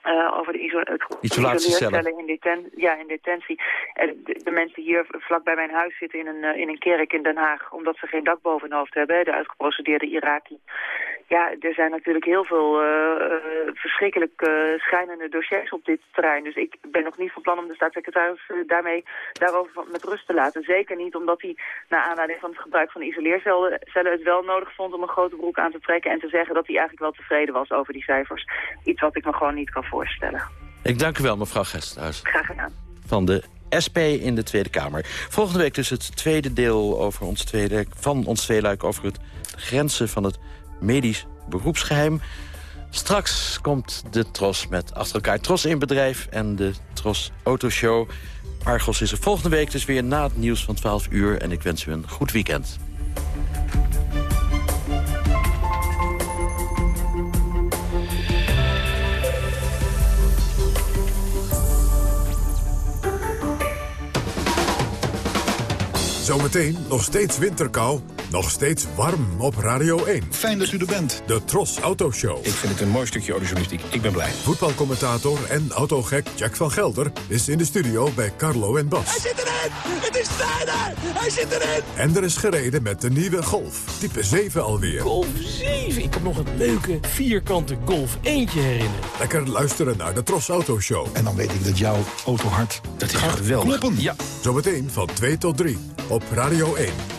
uh, over de iso isolatiecellen in, deten ja, in detentie. En de, de, mensen hier vlak bij mijn huis zitten in een, uh, in een kerk in Den Haag... omdat ze geen dak boven hun hoofd hebben, de uitgeprocedeerde Iraki. Ja, er zijn natuurlijk heel veel uh, verschrikkelijk schijnende dossiers op dit terrein. Dus ik ben nog niet van plan om de staatssecretaris daarmee daarover met rust te laten. Zeker niet omdat hij, naar aanleiding van het gebruik van isoleercellen... het wel nodig vond om een grote broek aan te trekken... en te zeggen dat hij eigenlijk wel tevreden was over die cijfers. Iets wat ik me gewoon niet kan voorstellen. Ik dank u wel, mevrouw Gesthuis. Graag gedaan. Van de SP in de Tweede Kamer. Volgende week dus het tweede deel over ons tweede, van ons tweeluik... over het grenzen van het medisch beroepsgeheim. Straks komt de Tros met achter elkaar Tros in bedrijf... en de Tros Autoshow. Argos is er volgende week dus weer na het nieuws van 12 uur... en ik wens u een goed weekend. Zometeen nog steeds winterkou, nog steeds warm op Radio 1. Fijn dat u er bent. De Tros Autoshow. Ik vind het een mooi stukje autojournalistiek. Ik ben blij. Voetbalcommentator en autogek Jack van Gelder is in de studio bij Carlo en Bas. Hij zit erin! Het is Sneijder! Hij zit erin! En er is gereden met de nieuwe Golf. Type 7 alweer. Golf 7? Ik kan nog een leuke vierkante Golf eentje herinneren. Lekker luisteren naar de Tros Autoshow. En dan weet ik dat jouw autohart dat is geweldig. kloppen. Ja. Zometeen van 2 tot 3 op Radio 1.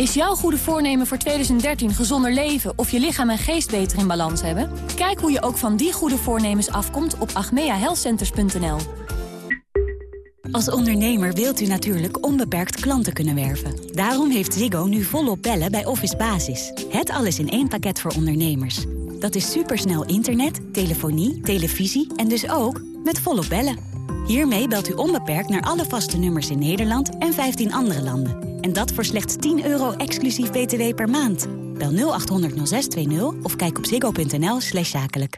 Is jouw goede voornemen voor 2013 gezonder leven of je lichaam en geest beter in balans hebben? Kijk hoe je ook van die goede voornemens afkomt op agmeahealthcenters.nl. Als ondernemer wilt u natuurlijk onbeperkt klanten kunnen werven. Daarom heeft Ziggo nu volop bellen bij Office Basis. Het alles in één pakket voor ondernemers. Dat is supersnel internet, telefonie, televisie en dus ook met volop bellen. Hiermee belt u onbeperkt naar alle vaste nummers in Nederland en 15 andere landen. En dat voor slechts 10 euro exclusief btw per maand. Bel 0800 0620 of kijk op ziggo.nl slash zakelijk.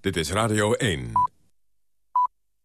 Dit is Radio 1.